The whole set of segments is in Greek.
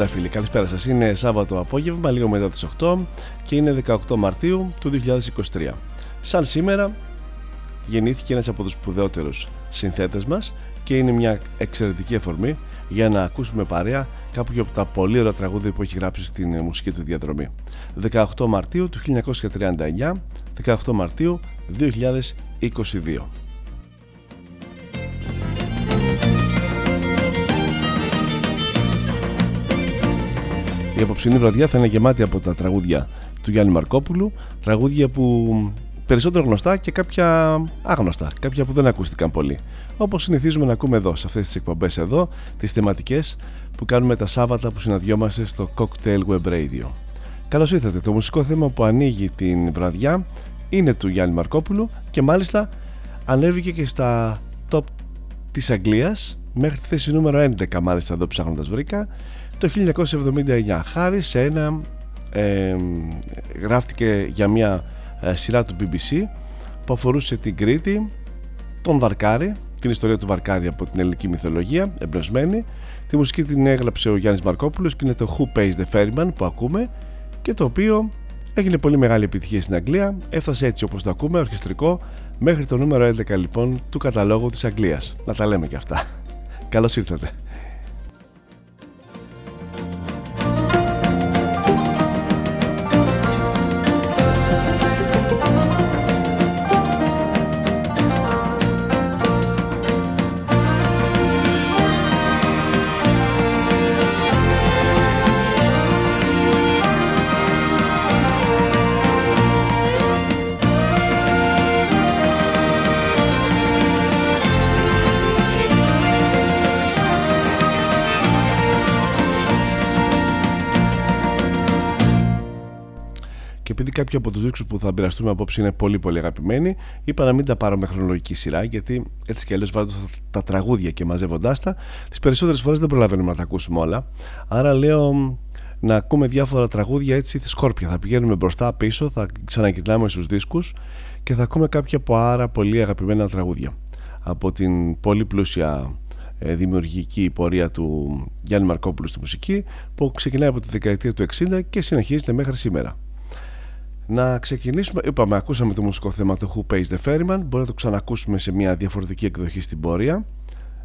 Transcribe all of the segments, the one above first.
Καλησπέρα φίλοι, καλησπέρα σας. Είναι Σάββατο απόγευμα, λίγο μετά τις 8 και είναι 18 Μαρτίου του 2023. Σαν σήμερα γεννήθηκε ένας από τους σπουδαιότερους συνθέτες μας και είναι μια εξαιρετική αφορμή για να ακούσουμε παρέα κάποιο από τα πολύ ωραία τραγούδια που έχει γράψει στην μουσική του διαδρομή. 18 Μαρτίου του 1939, 18 Μαρτίου 2022. Η απόψινή βραδιά θα είναι γεμάτη από τα τραγούδια του Γιάννη Μαρκόπουλου, τραγούδια που περισσότερο γνωστά και κάποια άγνωστα, κάποια που δεν ακούστηκαν πολύ. Όπως συνηθίζουμε να ακούμε εδώ, σε αυτές τις εκπομπές εδώ, τις θεματικές που κάνουμε τα Σάββατα που συναντιόμαστε στο Cocktail Web Radio. Καλώς ήρθατε. Το μουσικό θέμα που ανοίγει την βραδιά είναι του Γιάννη Μαρκόπουλου και μάλιστα ανέβηκε και στα top της Αγγλίας μέχρι τη θέση νούμερο 11 μάλιστα εδώ ψάχνοντας βρήκα το 1979 χάρη σε ένα ε, γράφτηκε για μια ε, σειρά του BBC που αφορούσε την Κρήτη τον Βαρκάρη την ιστορία του Βαρκάρη από την ελληνική μυθολογία εμπνευσμένη. Τη μουσική την έγραψε ο Γιάννης Μαρκόπουλος και είναι το Who Pays the Ferryman που ακούμε και το οποίο έγινε πολύ μεγάλη επιτυχία στην Αγγλία. Έφτασε έτσι όπως το ακούμε ορχιστρικό μέχρι το νούμερο 11 λοιπόν του καταλόγου της Αγγλίας. Να τα λέμε και αυτά. Καλώς ήρθατε κάποιοι από τους δίσκους που θα μοιραστούμε απόψε είναι πολύ πολύ αγαπημένοι, είπα να μην τα πάρω με χρονολογική σειρά, γιατί έτσι κι αλλιώς βάζω τα τραγούδια και μαζεύοντάς τα, τις περισσότερες φορές δεν προλαβαίνουμε να τα ακούσουμε όλα. Άρα λέω να ακούμε διάφορα τραγούδια έτσι τη σκόρπια. Θα πηγαίνουμε μπροστά πίσω, θα ξανακοιτάμε στους δίσκους και θα ακούμε κάποια πάρα πολύ αγαπημένα τραγούδια. Από την πολύ πλούσια ε, δημιουργική πορεία του Γιάννη Μαρκόπουλου στη μουσική που ξεκινάει από τη δεκαετία του 60 και συνεχίζεται μέχρι σήμερα. Να ξεκινήσουμε, είπαμε, ακούσαμε το μουσικό θέμα του Who Pays the Ferryman. Μπορεί να το ξανακούσουμε σε μια διαφορετική εκδοχή στην πορεία.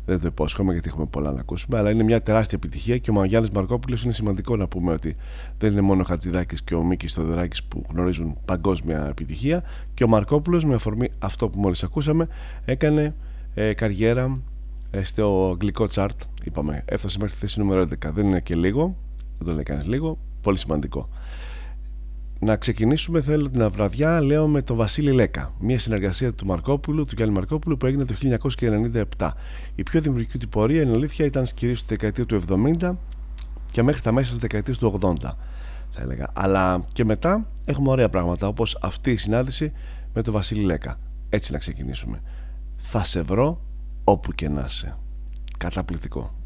Δεν το υπόσχομαι γιατί έχουμε πολλά να ακούσουμε, αλλά είναι μια τεράστια επιτυχία και ο Μαγιάννη Μαρκόπουλος είναι σημαντικό να πούμε ότι δεν είναι μόνο ο Χατζηδάκης και ο Μίκης Στοδωράκη που γνωρίζουν παγκόσμια επιτυχία. Και ο Μαρκόπουλος, με αφορμή αυτό που μόλις ακούσαμε, έκανε ε, καριέρα ε, στο αγγλικό chart. Είπαμε, έφτασε μέχρι τη θέση νούμερο 11. Δεν είναι και λίγο, δεν το λέει κανείς λίγο, πολύ σημαντικό. Να ξεκινήσουμε θέλω την βραδιά λέω με τον Βασίλη Λέκα. Μια συνεργασία του Μαρκόπουλου, του Γιάννη Μαρκόπουλου που έγινε το 1997 η πιο δημιουργική του πορεία είναι αλήθεια ήταν κυρίως στη δεκαετία του 70 και μέχρι τα μέσα της δεκαετίας του 80 θα έλεγα. Αλλά και μετά έχουμε ωραία πράγματα όπως αυτή η συνάντηση με τον Βασίλη Λέκα. Έτσι να ξεκινήσουμε. Θα σε βρω όπου και να είσαι. Καταπληκτικό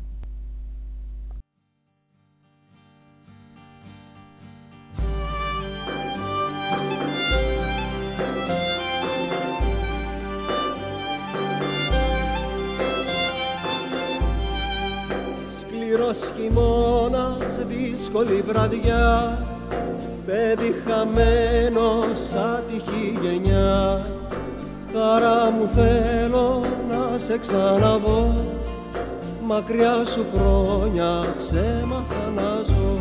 Κρύος χειμώνας, δύσκολη βραδιά. Παιδί χαμένος σαν τυχή γενιά. Χαρά μου θέλω να σε ξαναδώ Μακριά σου χρόνια ξέμαθα να ζω.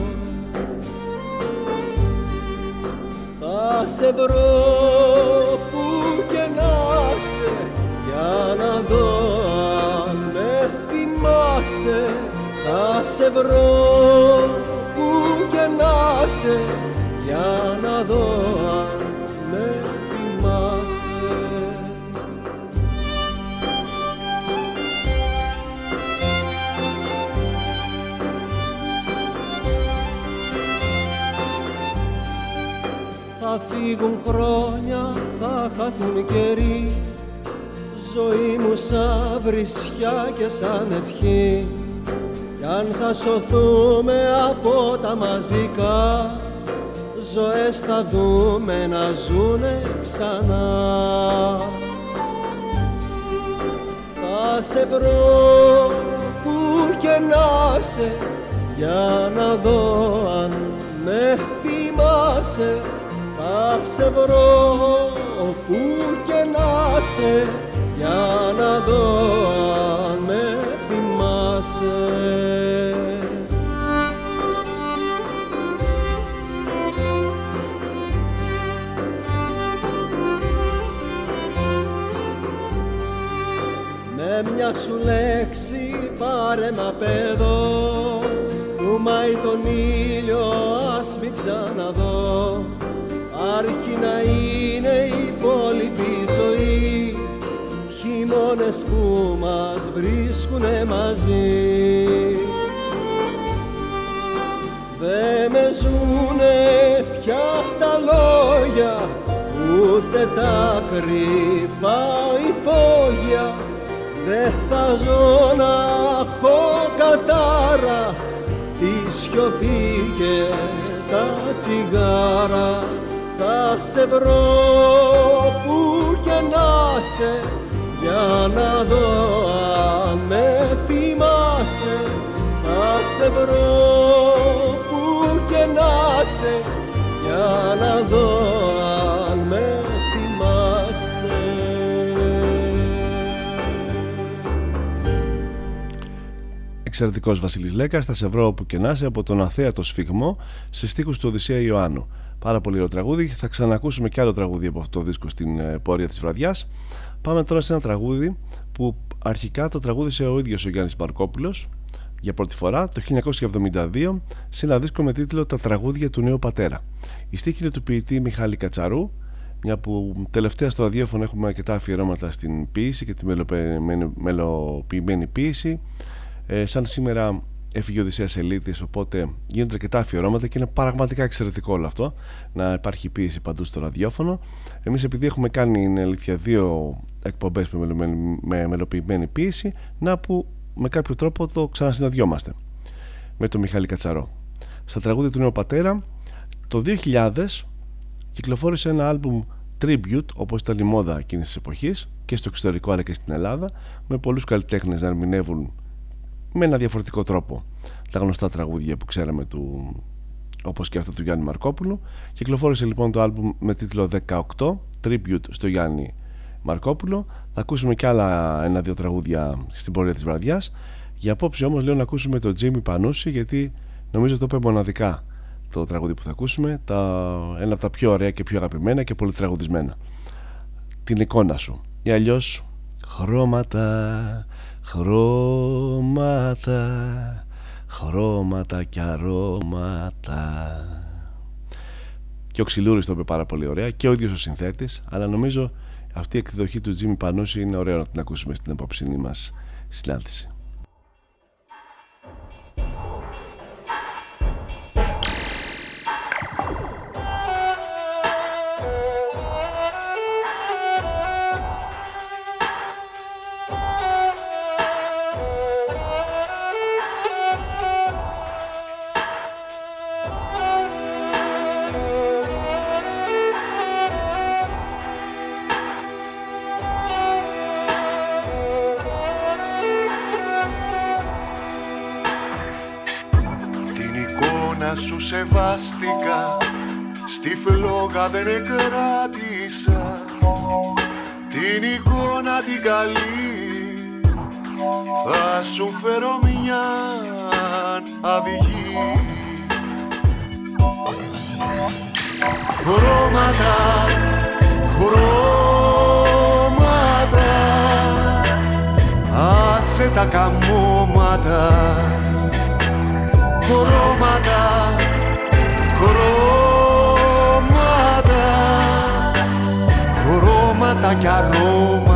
Θα σε βρω που και να σε Για να δω αν με θυμάσαι Θα σε βρω που και να σε Για να δω αν με θυμάσαι. Θα φύγουν χρόνια, θα χαθούν καιροί. Ζωή μου σαν βρισιά και σαν ευχή. Κι αν θα σωθούμε από τα μαζικά Ζωές θα δούμε να ζουνε ξανά. Θα σε βρω που και να σε Για να δω αν με θυμάσαι. Θα σε βρω όπου και να σε για να δω αν με θυμάσαι μια σου λέξη πάρε μα παιδό. Που μάει τον ήλιο ας μην ξαναδώ. Αρκεί να είναι η υπόλοιπη ζωή. Χειμώνες που μας βρίσκουνε μαζί. Δε με ζουνε πια τα λόγια ούτε τα κρυφά υπόγεια Δε θα ζω να έχω κατάρα τη σιωπή και τα τσιγάρα. Θα σε βρω που και να σε για να δω αν με θυμάσαι. Θα σε βρω που και να σε για να δω Εξαιρετικός Βασίλης Λέκας, θα σε βρω όπου και να είσαι από τον αθέατο σφιγμό σε στίχους του Οδυσσέα Ιωάννου. Πάρα πολύ ωραίο τραγούδι. Θα ξανακούσουμε και άλλο τραγούδι από αυτό το δίσκο στην ε, πορεία της βραδιάς. Πάμε τώρα σε ένα τραγούδι που αρχικά το τραγούδισε ο ίδιος ο Γιάννης Μπαρκόπουλος για πρώτη φορά το 1972 σε ένα δίσκο με τίτλο «Τα τραγούδια του νέου πατέρα». Η στίχη είναι του ποιητή Μιχάλη Κατσαρού μια που τελευταία στο ραδιόφωνο έχουμε αρκετά αφιερώματα στην ποίηση και τη μελοποιημένη ποίηση ε, σαν σήμερα έφυγε ο Οδυσσέας Ελίτης οπότε γίνονται αρκετά αφιερώματα και είναι πραγματικά εξαιρετικό όλο αυτό να υπάρχει ποίηση παντού στο ραδιόφωνο. Εμείς επειδή έχουμε κάνει είναι αλήθεια δύο εκπομπές με, με μελοποιημένη ποίηση να που με κάποιο τρόπο το ξανασυναντιόμαστε με τον Μιχάλη Κατσαρό. Στα τραγούδια του νέου πατέρα το 2000 κυκλοφόρησε ένα άλμπουμ tribute όπως ήταν η μόδα εκείνης της εποχής και στο εξωτερικό αλλά και στην Ελλάδα με πολλούς καλλιτέχνες να ερμηνεύουν με ένα διαφορετικό τρόπο. Τα γνωστά τραγούδια που ξέραμε του όπως και αυτά του Γιάννη Μαρκόπουλου. Κυκλοφόρησε λοιπόν το άλμπουμ με τίτλο 18 Tribute στο Γιάννη Μαρκόπουλο. Θα ακούσουμε και άλλα ένα-δύο τραγούδια στην πορεία της βραδιάς. Για απόψη όμως λέω να ακούσουμε το Jimmy Πανούση γιατί νομίζω το είπε μοναδικά το τραγούδι που θα ακούσουμε. Τα, ένα από τα πιο ωραία και πιο αγαπημένα και πολύ τραγουδισμένα. Την εικόνα σου. Ή αλλιώς χρώματα χρώματα χρώματα και αρώματα. Και ο Ξυλούρης το είπε πάρα πολύ ωραία και ο ίδιος ο συνθέτης αλλά νομίζω αυτή η εκδοχή του Τζίμι Πανούση είναι ωραίο να την ακούσουμε στην επόψηνή μας συνάντηση σου σεβάστηκα Στη φλόγα δεν εκράτησα. Την εικόνα την καλή Θα σου φέρω μια αυγή. Χρώματα, χρώματα Άσε τα καμώματα χρώματα, χρώματα, χρώματα κι αρώματα.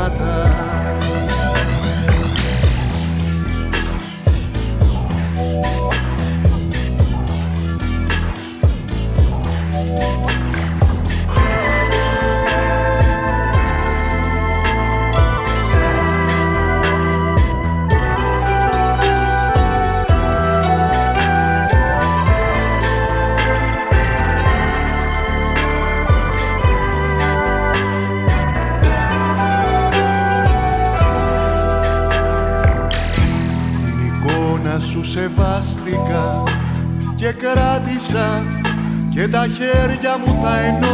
Και τα χέρια μου θα ενώσω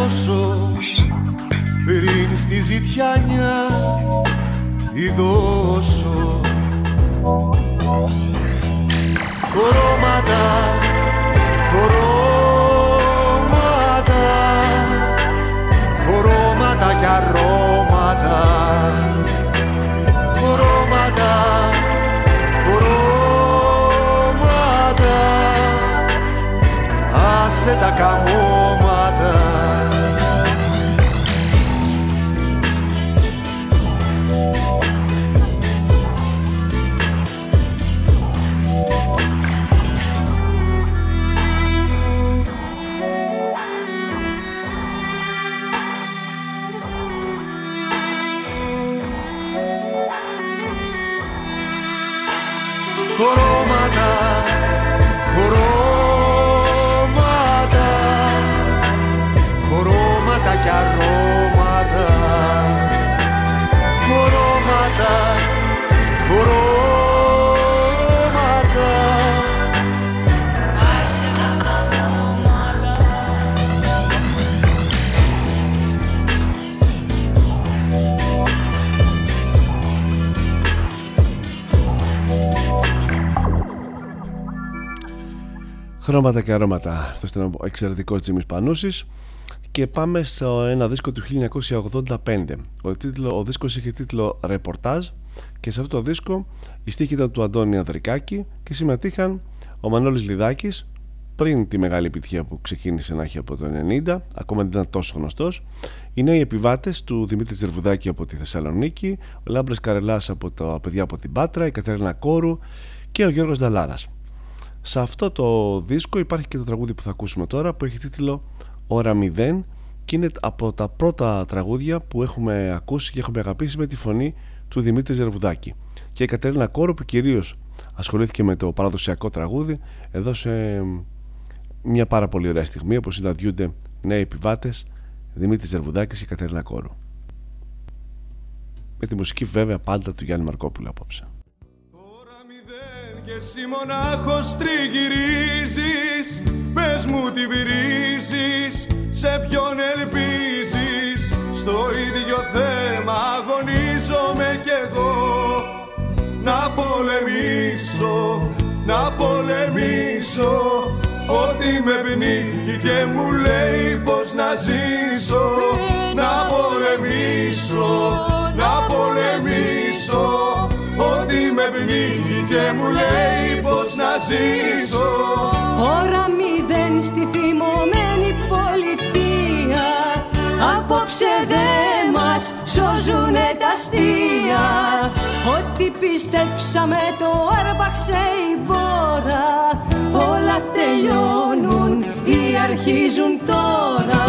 Χρώματα και αρώματα. Αυτός ήταν ο εξαιρετικός Τζίμις Πανούσης και πάμε σε ένα δίσκο του 1985. Ο, τίτλο, ο δίσκος είχε τίτλο «Ρεπορτάζ» και σε αυτό το δίσκο η στίχη ήταν του Αντώνη Ανδρικάκη και συμμετείχαν ο Μανώλης Λιδάκης πριν τη μεγάλη επιτυχία που ξεκίνησε να έχει από το 90, ακόμα δεν ήταν τόσο γνωστός, οι νέοι επιβάτες του Δημήτρη Τζερβουδάκη από τη Θεσσαλονίκη, ο Λάμπρες Καρελάς από τα παιδιά από την Πάτρα, η Κατερίνα Κόρου και ο Γιώργος Δαλάρας. Σε αυτό το δίσκο υπάρχει και το τραγούδι που θα ακούσουμε τώρα που έχει τίτλο ώρα 0 και είναι από τα πρώτα τραγούδια που έχουμε ακούσει και έχουμε αγαπήσει με τη φωνή του Δημήτρη Ζερβουδάκη. Και η Κατερίνα Κόρο που κυρίως ασχολήθηκε με το παραδοσιακό τραγούδι έδωσε μια πάρα πολύ ωραία στιγμή όπως συναντιούνται νέοι επιβάτες Δημήτρη Ζερβουδάκης και Κατερίνα Κόρο. Με τη μουσική βέβαια πάντα του Γιάννη Μαρκόπουλου απόψε. Τώρα μηδέν και εσύ μονάχος τριγυρίζεις Πες μου τι βρίζεις, σε ποιον ελπίζεις. Στο ίδιο θέμα αγωνίζομαι κι εγώ. Να πολεμήσω, να πολεμήσω Ό,τι με πνίγει και μου λέει πως να ζήσω. Να πολεμήσω, να πολεμήσω Ό,τι με πνίγει και μου λέει πως να ζήσω. Ώρα μηδέν στη θυμωμένη πολιτεία Απόψε δε μας σώζουνε τα αστεία. Ό,τι πιστέψαμε το άρπαξε η βόρα Όλα τελειώνουν ή αρχίζουν τώρα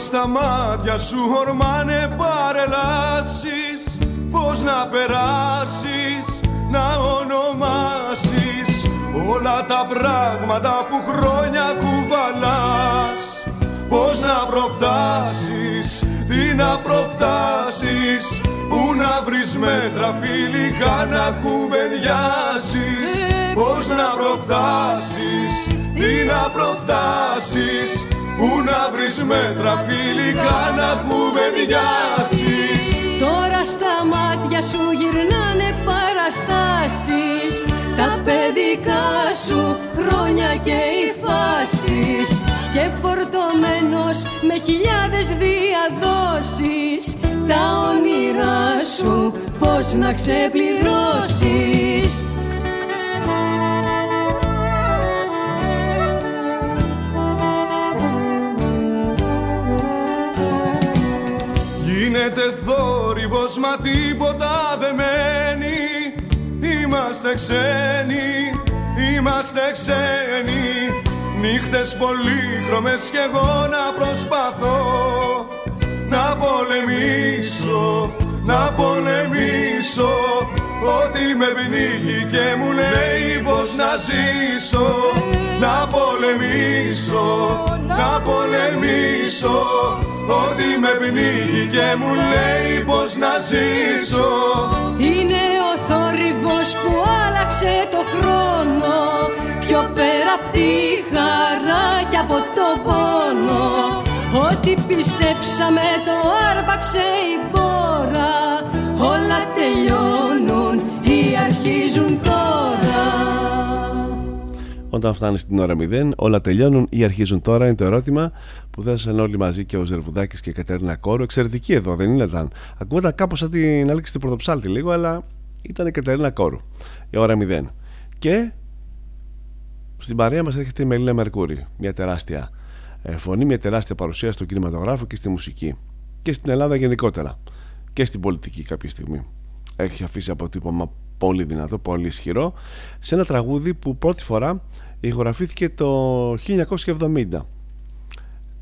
στα μάτια σου ορμάνε παρελάσεις. Πώς να περάσεις, να ονομάσεις Όλα τα πράγματα που χρόνια κουβαλάς. Πώς να προφτάσεις την να προφτάσεις Πού να βρεις μέτρα φιλικά να κουβεντιάσεις. Πώς να προφτάσεις, τι να προφτάσεις Πού να βρεις μέτρα φιλικά να κουβεντιάσεις Τώρα στα μάτια σου γυρνάνε παραστάσεις. Τα παιδικά σου χρόνια και οι φάσεις. Και φορτωμένος με χιλιάδες διαδόσεις. Τα όνειρά σου πώς να ξεπληρώσεις θόρυβος μα τίποτα δεν μένει. Είμαστε ξένοι, είμαστε ξένοι. Νύχτες πολύχρωμες κι εγώ να προσπαθώ Να πολεμήσω, να πολεμήσω. Ότι με πνίγει και μου λέει πως να ζήσω Να πολεμήσω, να πολεμήσω ότι με πνίγει και μου λέει πως να ζήσω. Είναι ο θόρυβος που άλλαξε το χρόνο. Πιο πέρα απ' τη χαρά και από το πόνο. Ότι πιστέψαμε το άρπαξε η πόρα Όλα τελειώνουν ή αρχίζουν τώρα Όταν φτάνει στην ώρα 0, όλα τελειώνουν ή αρχίζουν τώρα είναι το ερώτημα που θέσαν όλοι μαζί και ο Ζερβουδάκης και η Κατερίνα Κόρο. Εξαιρετική εδώ, δεν ήταν. Ακούγονταν κάπως σαν την Αλέξη την Πρωτοψάλτη λίγο, αλλά ήταν η Κατερίνα Κόρου. Η ώρα 0. Και στην παρέα μας έρχεται η Μελίνα Μερκούρη. Μια τεράστια ε, φωνή, μια τεράστια παρουσία στον κινηματογράφο και στη μουσική. Και στην Ελλάδα γενικότερα. Και στην πολιτική κάποια στιγμή. Έχει αφήσει αποτύπωμα πολύ δυνατό, πολύ ισχυρό, σε ένα τραγούδι που πρώτη φορά ηχογραφήθηκε το 1970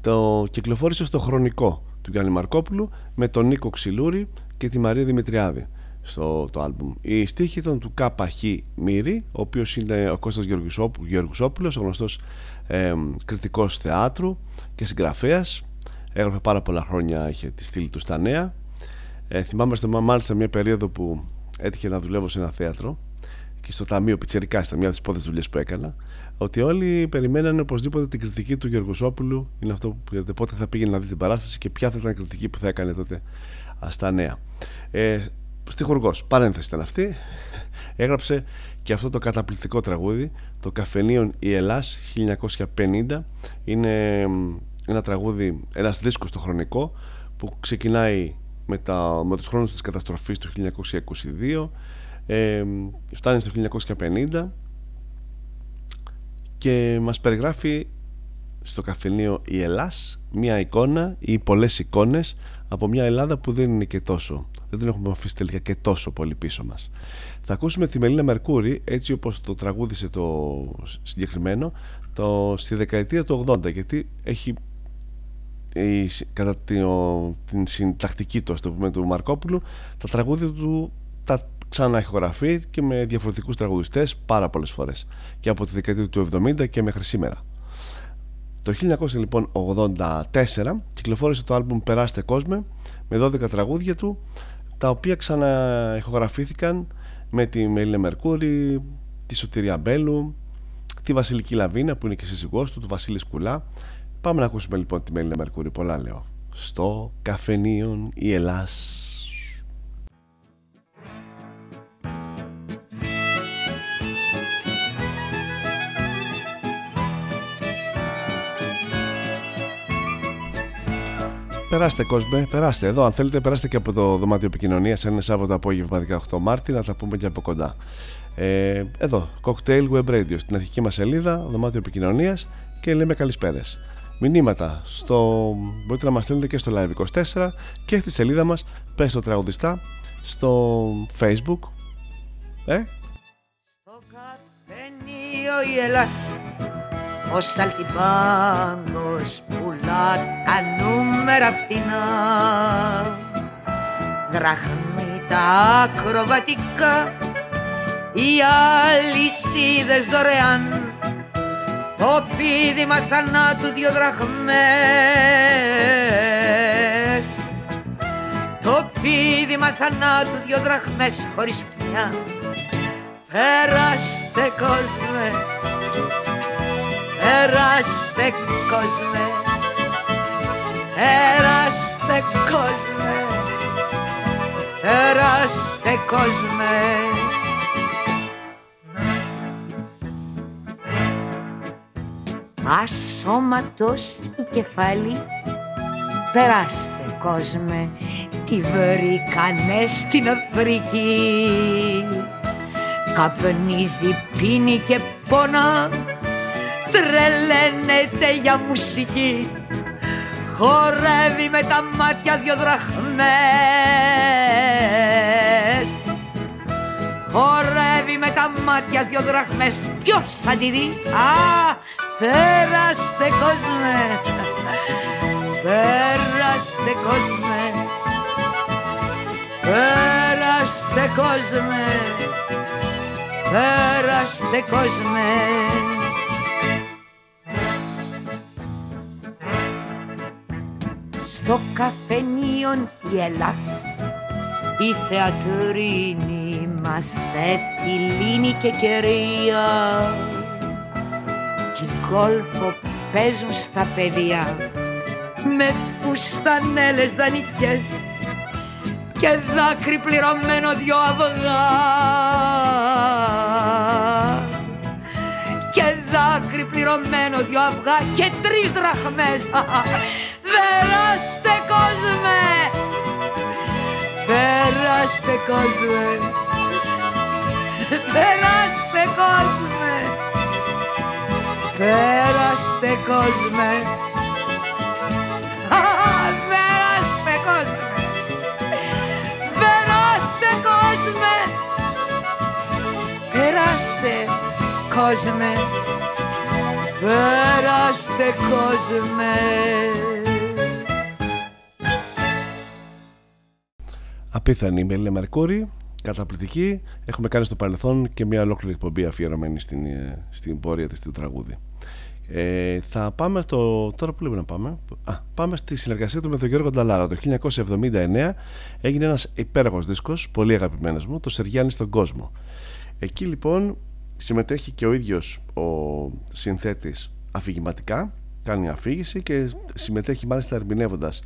το κυκλοφόρησε στο χρονικό του Γιάννη Μαρκόπουλου με τον Νίκο Ξυλούρη και τη Μαρία Δημητριάδη στο το άλμπουμ. Η στίχη ήταν του Κάπα Χ Μύρη, ο οποίος είναι ο Κώστας Γεωργουσόπουλος, ο γνωστός ε, κριτικός θεάτρου και συγγραφέας. Έγραφε πάρα πολλά χρόνια, είχε τη στήλη του στα νέα. Ε, θυμάμαστε μάλιστα μια περίοδο που έτυχε να δουλεύω σε ένα θέατρο και στο Ταμείο Πιτσερικά, ήταν μια από τις πρώτες δουλειές που έκανα ότι όλοι περιμένανε οπωσδήποτε την κριτική του Γεωργοσόπουλου. Είναι αυτό που λέτε πότε θα πήγαινε να δει την παράσταση και ποια θα ήταν η κριτική που θα έκανε τότε στα νέα. Ε, Στιχουργός, παρένθεση ήταν αυτή. Έγραψε και αυτό το καταπληκτικό τραγούδι, το Καφενείων η Ελλάς 1950. Είναι ένα τραγούδι, ένας δίσκος στο χρονικό που ξεκινάει με, τα, με τους χρόνους της καταστροφής του 1922 ε, φτάνει στο 1950 και μας περιγράφει στο καφενείο η Ελλάς μια εικόνα ή πολλές εικόνες από μια Ελλάδα που δεν είναι και τόσο δεν την έχουμε αφήσει τελικά και τόσο πολύ πίσω μας. Θα ακούσουμε τη Μελίνα Μερκούρη έτσι όπως το τραγούδισε το συγκεκριμένο το, στη δεκαετία του 80 γιατί έχει η, κατά την, την συντακτική του, το πούμε, του Μαρκόπουλου τα τραγούδια του τα ξανά ηχογραφεί και με διαφορετικούς τραγουδιστές πάρα πολλές φορές και από τη δεκαετία του 70 και μέχρι σήμερα. Το 1984 λοιπόν κυκλοφόρησε το άλμπουμ «Περάστε κόσμε» με 12 τραγούδια του τα οποία ξαναηχογραφήθηκαν με τη Μελίνα Μερκούρη, τη Σωτηρία Μπέλου, τη Βασιλική Λαβίνα που είναι και σύζυγός του, του Βασίλη Σκουλά. Πάμε να ακούσουμε λοιπόν τη Μελίνα Μερκούρη, πολλά λέω. Στο καφενείο η Ελλάς Περάστε κόσμε, περάστε εδώ. Αν θέλετε, περάστε και από το δωμάτιο επικοινωνίας ένα Σάββατο απόγευμα 18 Μάρτη να τα πούμε και από κοντά. Ε, εδώ, Cocktail Web Radio, στην αρχική μας σελίδα, δωμάτιο επικοινωνίας και λέμε καλησπέρες. Μηνύματα στο... μπορείτε να μας στείλετε και στο Live24 και στη σελίδα μας. Πες το τραγουδιστά στο Facebook. Ε; Στο καφενείο η Ελλάδα ο Σταλτιμπάνος πουλά τα νούμερα φθηνά Δραχμή τα ακροβατικά Οι αλυσίδες δωρεάν Το πίδημα θανάτου δυο δραχμές το πίδημα θανάτου δυο δραχμές χωρίς πια Περάστε κόσμε, περάστε κόσμε, περάστε κόσμε, περάστε κόσμε. Ασώματος η κεφάλι, περάστε κόσμε, τι βρήκανες στην Αφρική. Καπνίζει, πίνει και πόνα τρελαίνεται για μουσική. Χορεύει με τα μάτια δυο δραχμές χορεύει με τα μάτια δυο δραχμές. Ποιος θα τη δει; Α, πέραστε κόσμε. Πέραστε κόσμε. Πέραστε κόσμε. Πέραστε κόσμε. Στο καφενείο η Ελλάς η θεατρίνη μας επιλύνει και κερία. Τι κόλφο παίζουν στα παιδιά με φουστανέλες δανεικές και δάκρυ πληρωμένο δυο αυγά και δάκρυ πληρωμένο δυο αυγά και τρεις δραχμές. Περάστε κόσμε! Περάστε κόσμε Περάστε κόσμε. Περάστε κόσμε. Κόσμε. Πέραστε κόσμε. Απίθανη με Ελένα Μερκούρη καταπληκτική. Έχουμε κάνει στο παρελθόν και μια ολόκληρη εκπομπή αφιερωμένη στην, ε, στην πορεία της του τραγούδι. Ε, θα πάμε το, τώρα που λέμε να πάμε Α, πάμε στη συνεργασία του με τον Γιώργο Νταλάρα το 1979 έγινε ένας υπέροχος δίσκος πολύ αγαπημένος μου το Σεργιάννη στον κόσμο εκεί λοιπόν συμμετέχει και ο ίδιος ο συνθέτης αφηγηματικά κάνει αφήγηση και συμμετέχει μάλιστα ερμηνεύοντας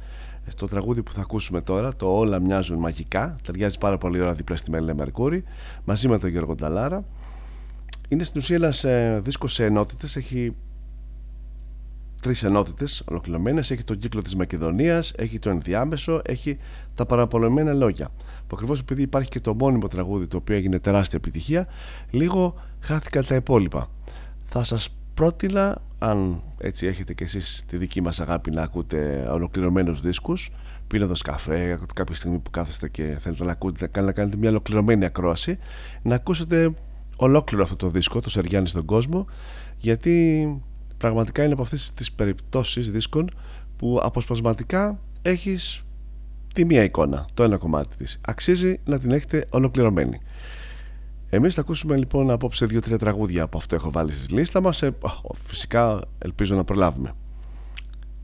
το τραγούδι που θα ακούσουμε τώρα το «Όλα μοιάζουν μαγικά» ταιριάζει πάρα πολύ ώρα δίπλα στη Μέλη Μερκούρη μαζί με τον Γιώργο Νταλάρα. Είναι στην ουσία ένας ε, δίσκος σε ενότητες έχει τρεις ενότητες ολοκληρωμένες. Έχει τον κύκλο της Μακεδονίας έχει το ενδιάμεσο έχει τα παραπολεμένα λόγια. Που ακριβώς επειδή υπάρχει και το μόνιμο τραγούδι το οποίο έγινε τεράστια επιτυχία λίγο χάθηκαν τα υπόλοιπα. Θα σας πρότεινα αν έτσι έχετε και εσείς τη δική μας αγάπη να ακούτε ολοκληρωμένους δίσκους πίνοντας καφέ κάποια στιγμή που κάθεστε και θέλετε να, ακούτε, να κάνετε μια ολοκληρωμένη ακρόαση να ακούσετε ολόκληρο αυτό το δίσκο το Σεργιάννη στον κόσμο γιατί πραγματικά είναι από αυτές τις περιπτώσεις δίσκων που αποσπασματικά έχεις τη μία εικόνα, το ένα κομμάτι της. Αξίζει να την έχετε ολοκληρωμένη. Εμείς θα ακούσουμε λοιπόν απόψε δύο-τρία τραγούδια από αυτό έχω βάλει στη λίστα μας. Ε, φυσικά ελπίζω να προλάβουμε.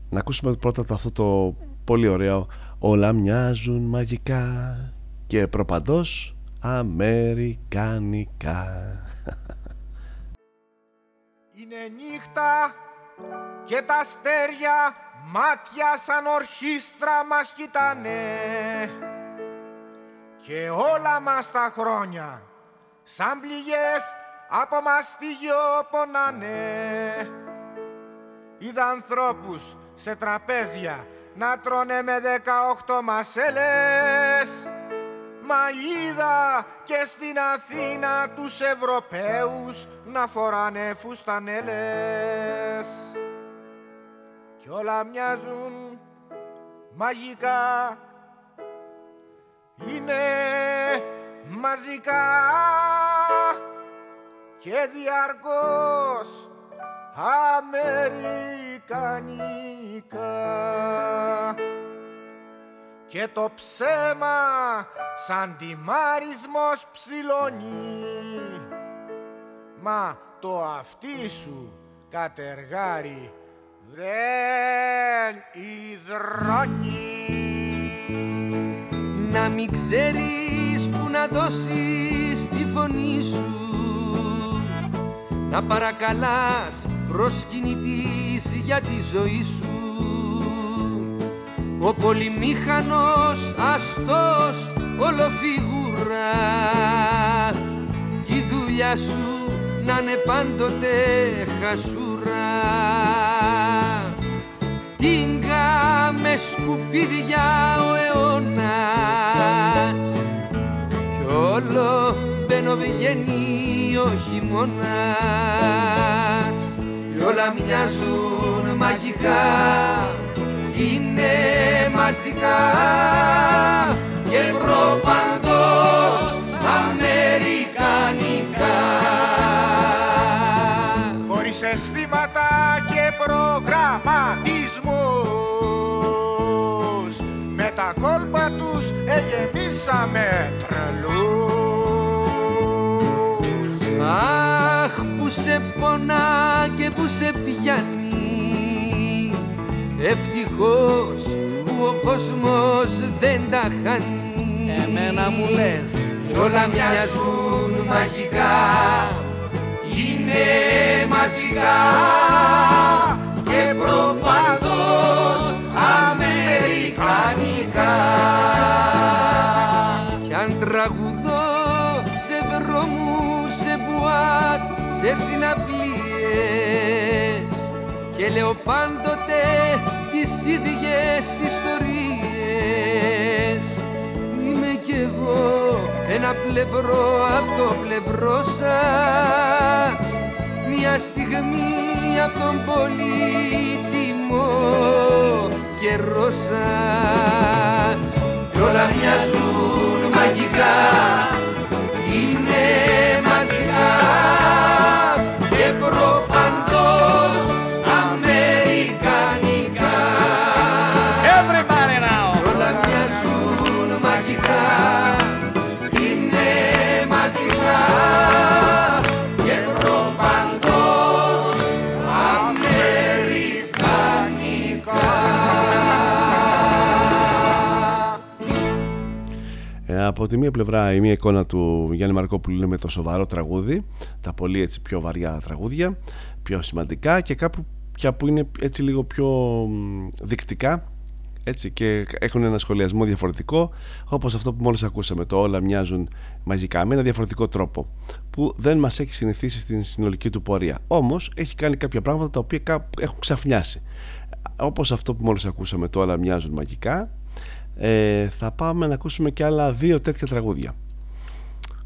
Να ακούσουμε πρώτα αυτό το πολύ ωραίο «Όλα μοιάζουν μαγικά και προπαντός αμερικανικά». Είναι νύχτα και τα αστέρια μάτια σαν ορχήστρα μας κοιτάνε και όλα μας τα χρόνια σαν πληγές από μαστίγιο πονάνε. Είδα ανθρώπους σε τραπέζια να τρώνε με δεκαοχτώ μασέλες. Μα είδα και στην Αθήνα τους Ευρωπαίους να φοράνε φουστανέλες. Κι όλα μοιάζουν μαγικά. Είναι μαζικά και διαρκώς αμερικανικά. Και το ψέμα σαν τιμάριθμος ψηλώνει. Μα το αυτί σου κατεργάρι δεν υδρώνει. Να μην ξέρεις που να δώσεις τη φωνή σου. Να παρακαλάς προσκυνητής για τη ζωή σου. Ο πολυμήχανος αστός ολοφιγούρα κι η δουλειά σου να είναι πάντοτε χασούρα. Τίγκα με σκουπίδια ο αιώνας. κι όλο μπαίνω βγαίνει ο χειμώνας κι όλα μοιάζουν μαγικά είναι μαζικά. Και προπαντός αμερικανικά. Χωρίς αισθήματα και προγραμματισμούς με τα κόλπα τους εγεμίσαμε τρελούς Αχ που σε πονά και που σε πιάνει. Ευτυχώς που ο κόσμος δεν τα χάνει. Εμένα μου λες Κι όλα μοιάζουν μαγικά. Είναι μαζικά Και προπαντός σε μπουάτ, σε συναυλίες. Και λέω πάντοτε τις ίδιες ιστορίες. Είμαι κι εγώ ένα πλευρό από το πλευρό σας. Μια στιγμή από τον πολύτιμο καιρό σας. Κι όλα μοιάζουν μαγικά. Είναι από τη μία πλευρά η μία εικόνα του Γιάννη Μαρκόπουλου είναι με το σοβαρό τραγούδι, τα πολύ έτσι πιο βαριά τραγούδια, πιο σημαντικά και κάπου πια που είναι έτσι λίγο πιο μ, δεικτικά έτσι και έχουν ένα σχολιασμό διαφορετικό όπως αυτό που μόλις ακούσαμε το όλα μοιάζουν μαγικά με ένα διαφορετικό τρόπο που δεν μας έχει συνηθίσει στην συνολική του πορεία. Όμως έχει κάνει κάποια πράγματα τα οποία κάπου έχουν ξαφνιάσει. Όπως αυτό που μόλις ακούσαμε το όλα μοιάζουν μαγικά ε, θα πάμε να ακούσουμε και άλλα δύο τέτοια τραγούδια.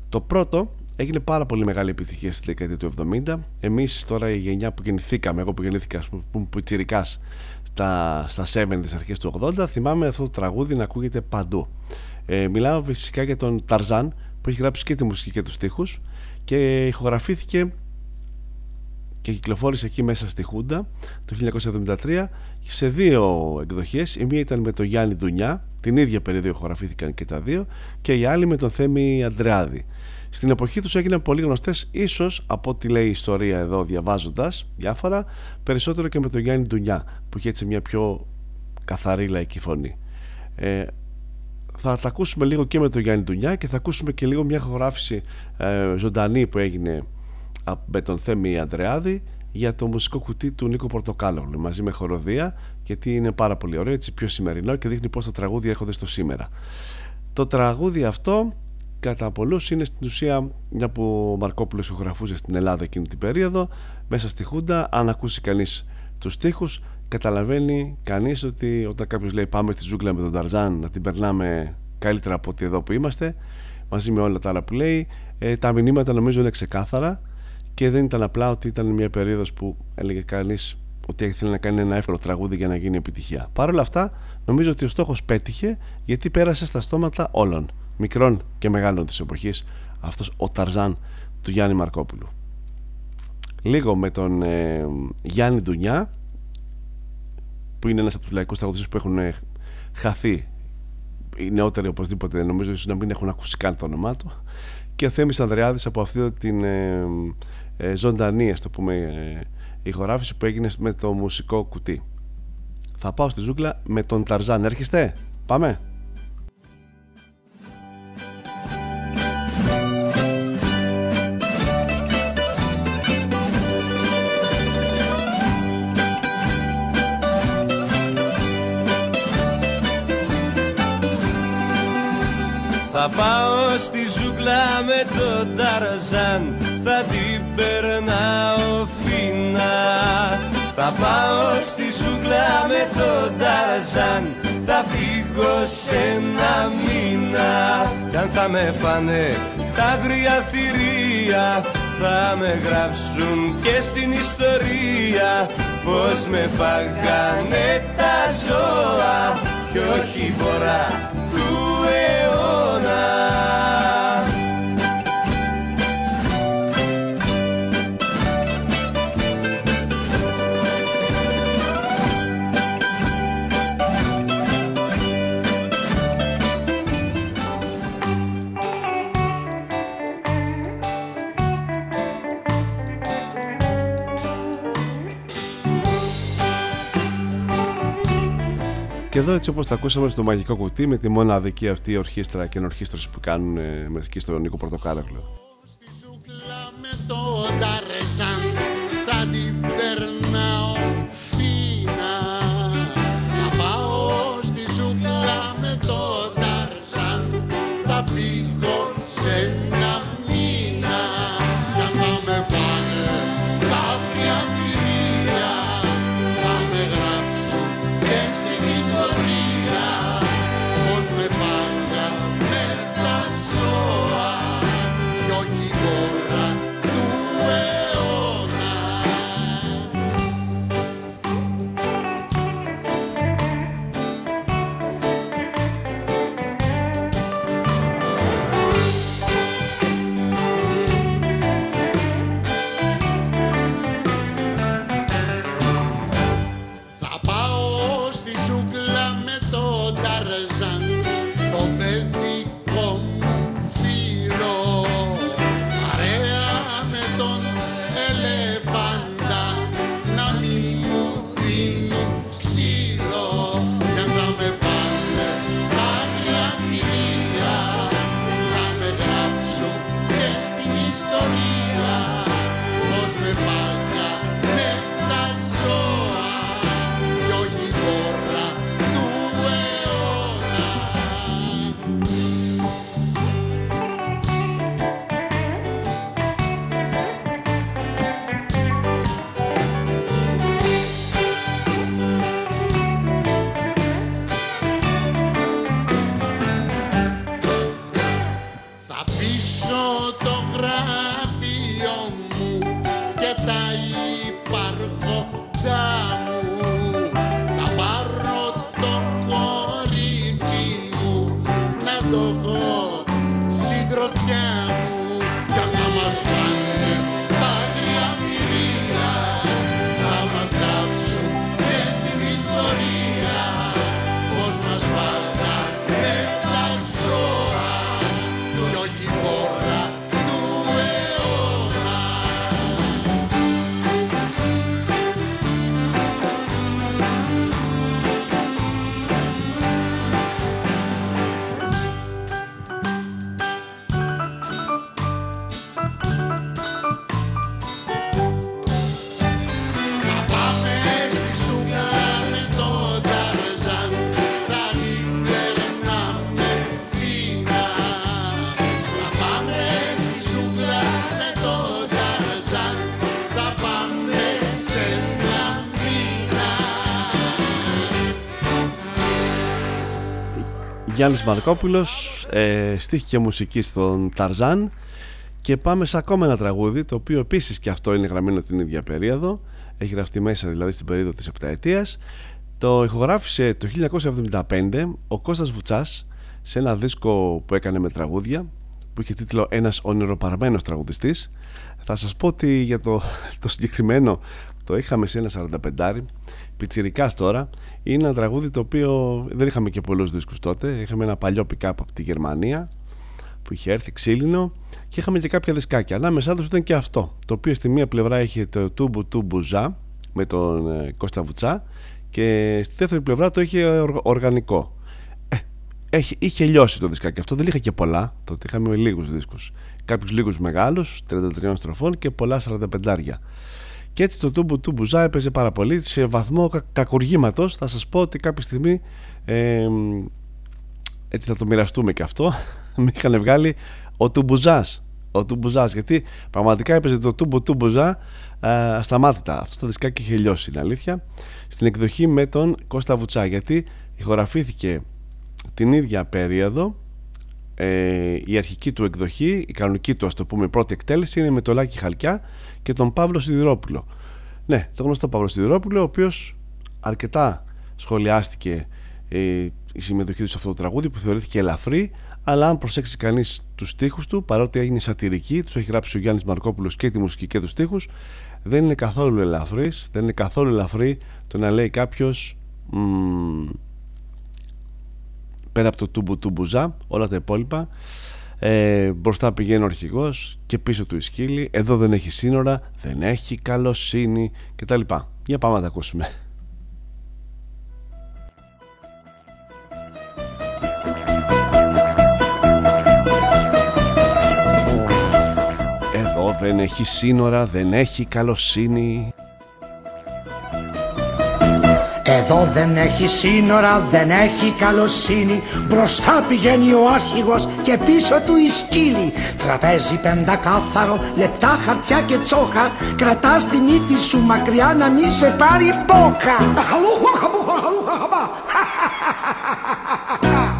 Το πρώτο έγινε πάρα πολύ μεγάλη επιτυχία στη δεκαετία του 70. Εμείς τώρα η γενιά που γεννηθήκαμε, εγώ που γεννήθηκα ας πούμε πιτσιρικάς στα, στα 7 τις αρχές του 80, θυμάμαι αυτό το τραγούδι να ακούγεται παντού. Ε, μιλάω φυσικά για τον Ταρζάν που έχει γράψει και τη μουσική και τους στίχους και ηχογραφήθηκε και κυκλοφόρησε εκεί μέσα στη Χούντα το 1973 σε δύο εκδοχές. Η μία ήταν με τον Γιάννη Ντουνιά την ίδια περίοδο ηχογραφήθηκαν και τα δύο και η άλλη με τον Θέμη Αντρεάδη. Στην εποχή τους έγιναν πολύ γνωστές ίσως από ό,τι λέει η ιστορία εδώ διαβάζοντας διάφορα περισσότερο και με τον Γιάννη Ντουνιά που είχε έτσι μια πιο καθαρή λαϊκή φωνή. Ε, θα τα ακούσουμε λίγο και με τον Γιάννη Ντουνιά και θα ακούσουμε και λίγο μια ηχογράφηση ε, ζωντανή που έγινε α- με τον Θέμη Αντρεάδη για το μουσικό κουτί του Νίκο Πορτοκάλογλου μαζί με χοροδία γιατί είναι πάρα πολύ ωραίο, έτσι πιο σημερινό και δείχνει πως τα τραγούδια έρχονται στο σήμερα. Το τραγούδι αυτό κατά πολλούς είναι στην ουσία μια που ο Μαρκόπουλος ηχογραφούσε στην Ελλάδα εκείνη την περίοδο μέσα στη Χούντα αν ακούσει κανείς τους στίχους καταλαβαίνει κανείς ότι όταν κάποιος λέει πάμε στη ζούγκλα με τον Ταρζάν να την περνάμε καλύτερα από ότι εδώ που είμαστε μαζί με όλα τα άλλα που λέει ε, τα μηνύματα νομίζω είναι ξεκάθαρα και δεν ήταν απλά ότι ήταν μια περίοδος που έλεγε κανείς ότι ήθελε να κάνει ένα εύκολο τραγούδι για να γίνει επιτυχία. Παρ' όλα αυτά, νομίζω ότι ο στόχος πέτυχε γιατί πέρασε στα στόματα όλων, μικρών και μεγάλων της εποχής, αυτός ο Ταρζάν του Γιάννη Μαρκόπουλου. Λίγο με τον ε, Γιάννη Ντουνιά, που είναι ένας από τους λαϊκούς τραγουδιστές που έχουν ε, χαθεί οι νεότεροι οπωσδήποτε νομίζω ίσως να μην έχουν ακούσει καν το όνομά του και ο Θέμης Ανδρεάδης από αυτή την ε, ε, ζωντανή ας το πούμε η ηχογράφηση που έγινε με το μουσικό κουτί. Θα πάω στη ζούγκλα με τον Ταρζάν. Έρχεστε; Πάμε. Θα πάω στη ζούγκλα με τον Ταρζάν. Θα περνάω φίνα. Θα πάω στη ζούγκλα με τον Ταρζάν Θα φύγω σε ένα μήνα. Κι αν θα με φάνε τα αγρία θηρία θα με γράψουν και στην ιστορία. Πως με φάγανε τα ζώα και όχι βορρά Και εδώ έτσι όπως τα ακούσαμε στο μαγικό κουτί με τη μοναδική αυτή ορχήστρα και ενορχήστρωση που κάνουν ε, με εκεί στο Νίκο Γιάννης Μαρκόπουλος ε, στίχη και μουσική στον Ταρζάν. Και πάμε σε ακόμα ένα τραγούδι το οποίο επίσης και αυτό είναι γραμμένο την ίδια περίοδο. Έχει γραφτεί μέσα δηλαδή στην περίοδο της επταετίας. Το ηχογράφησε το 1975 ο Κώστας Βουτσάς σε ένα δίσκο που έκανε με τραγούδια που είχε τίτλο «Ένας ονειροπαρμένος τραγουδιστής» θα σας πω ότι για το, το συγκεκριμένο το είχαμε σε ένα 45 πιτσιρικάς τώρα είναι ένα τραγούδι το οποίο δεν είχαμε και πολλούς δίσκους τότε. Είχαμε ένα παλιό pick-up από τη Γερμανία που είχε έρθει ξύλινο και είχαμε και κάποια δισκάκια. Ανάμεσά τους ήταν και αυτό το οποίο στη μία πλευρά είχε το τούμπου τούμπου ζα με τον ε, Κώστα Βουτσά και στη δεύτερη πλευρά το είχε οργανικό. Ε, έχει, είχε λιώσει το δισκάκι αυτό δεν είχα και πολλά. Τότε είχαμε λίγους δίσκους. Κάποιους λίγους μεγάλους 33 στροφών και πολλά 45 και έτσι το τούμπου του Μπουζά έπαιζε πάρα πολύ σε βαθμό κα- κακουργήματο. Θα σας πω ότι κάποια στιγμή ε, έτσι θα το μοιραστούμε και αυτό. με είχαν βγάλει ο Τουμπουζάς ο Τουμπουζάς γιατί πραγματικά έπαιζε το Τούμπο Τουμπουζά ασταμάτητα αυτό το δισκάκι είχε λιώσει είναι αλήθεια στην εκδοχή με τον Κώστα Βουτσά γιατί ηχογραφήθηκε την ίδια περίοδο ε, η αρχική του εκδοχή, η κανονική του ας το πούμε πρώτη εκτέλεση είναι με το Λάκη Χαλκιά και τον Παύλο Σιδηρόπουλο. Ναι, το γνωστό Παύλο Σιδηρόπουλο ο οποίος αρκετά σχολιάστηκε ε, η συμμετοχή του σε αυτό το τραγούδι που θεωρήθηκε ελαφρύ αλλά αν προσέξει κανείς τους στίχους του παρότι έγινε σατυρική, τους έχει γράψει ο Γιάννης Μαρκόπουλος και τη μουσική και τους στίχους δεν είναι καθόλου ελαφρύς δεν είναι καθόλου ελαφρύ το να λέει κάποιος πέρα από το τούμπου τούμπουζά όλα τα υπόλοιπα. Ε, μπροστά πηγαίνει ο αρχηγός και πίσω του η σκύλη. Εδώ δεν έχει σύνορα δεν έχει καλοσύνη κτλ για πάμε να τα ακούσουμε. Εδώ δεν έχει σύνορα, δεν έχει καλοσύνη εδώ δεν έχει σύνορα, δεν έχει καλοσύνη. Μπροστά πηγαίνει ο άρχηγος και πίσω του η σκύλη. Τραπέζι πεντακάθαρο, λεπτά χαρτιά και τσόχα. Κρατάς τη μύτη σου μακριά να μη σε πάρει μπόκα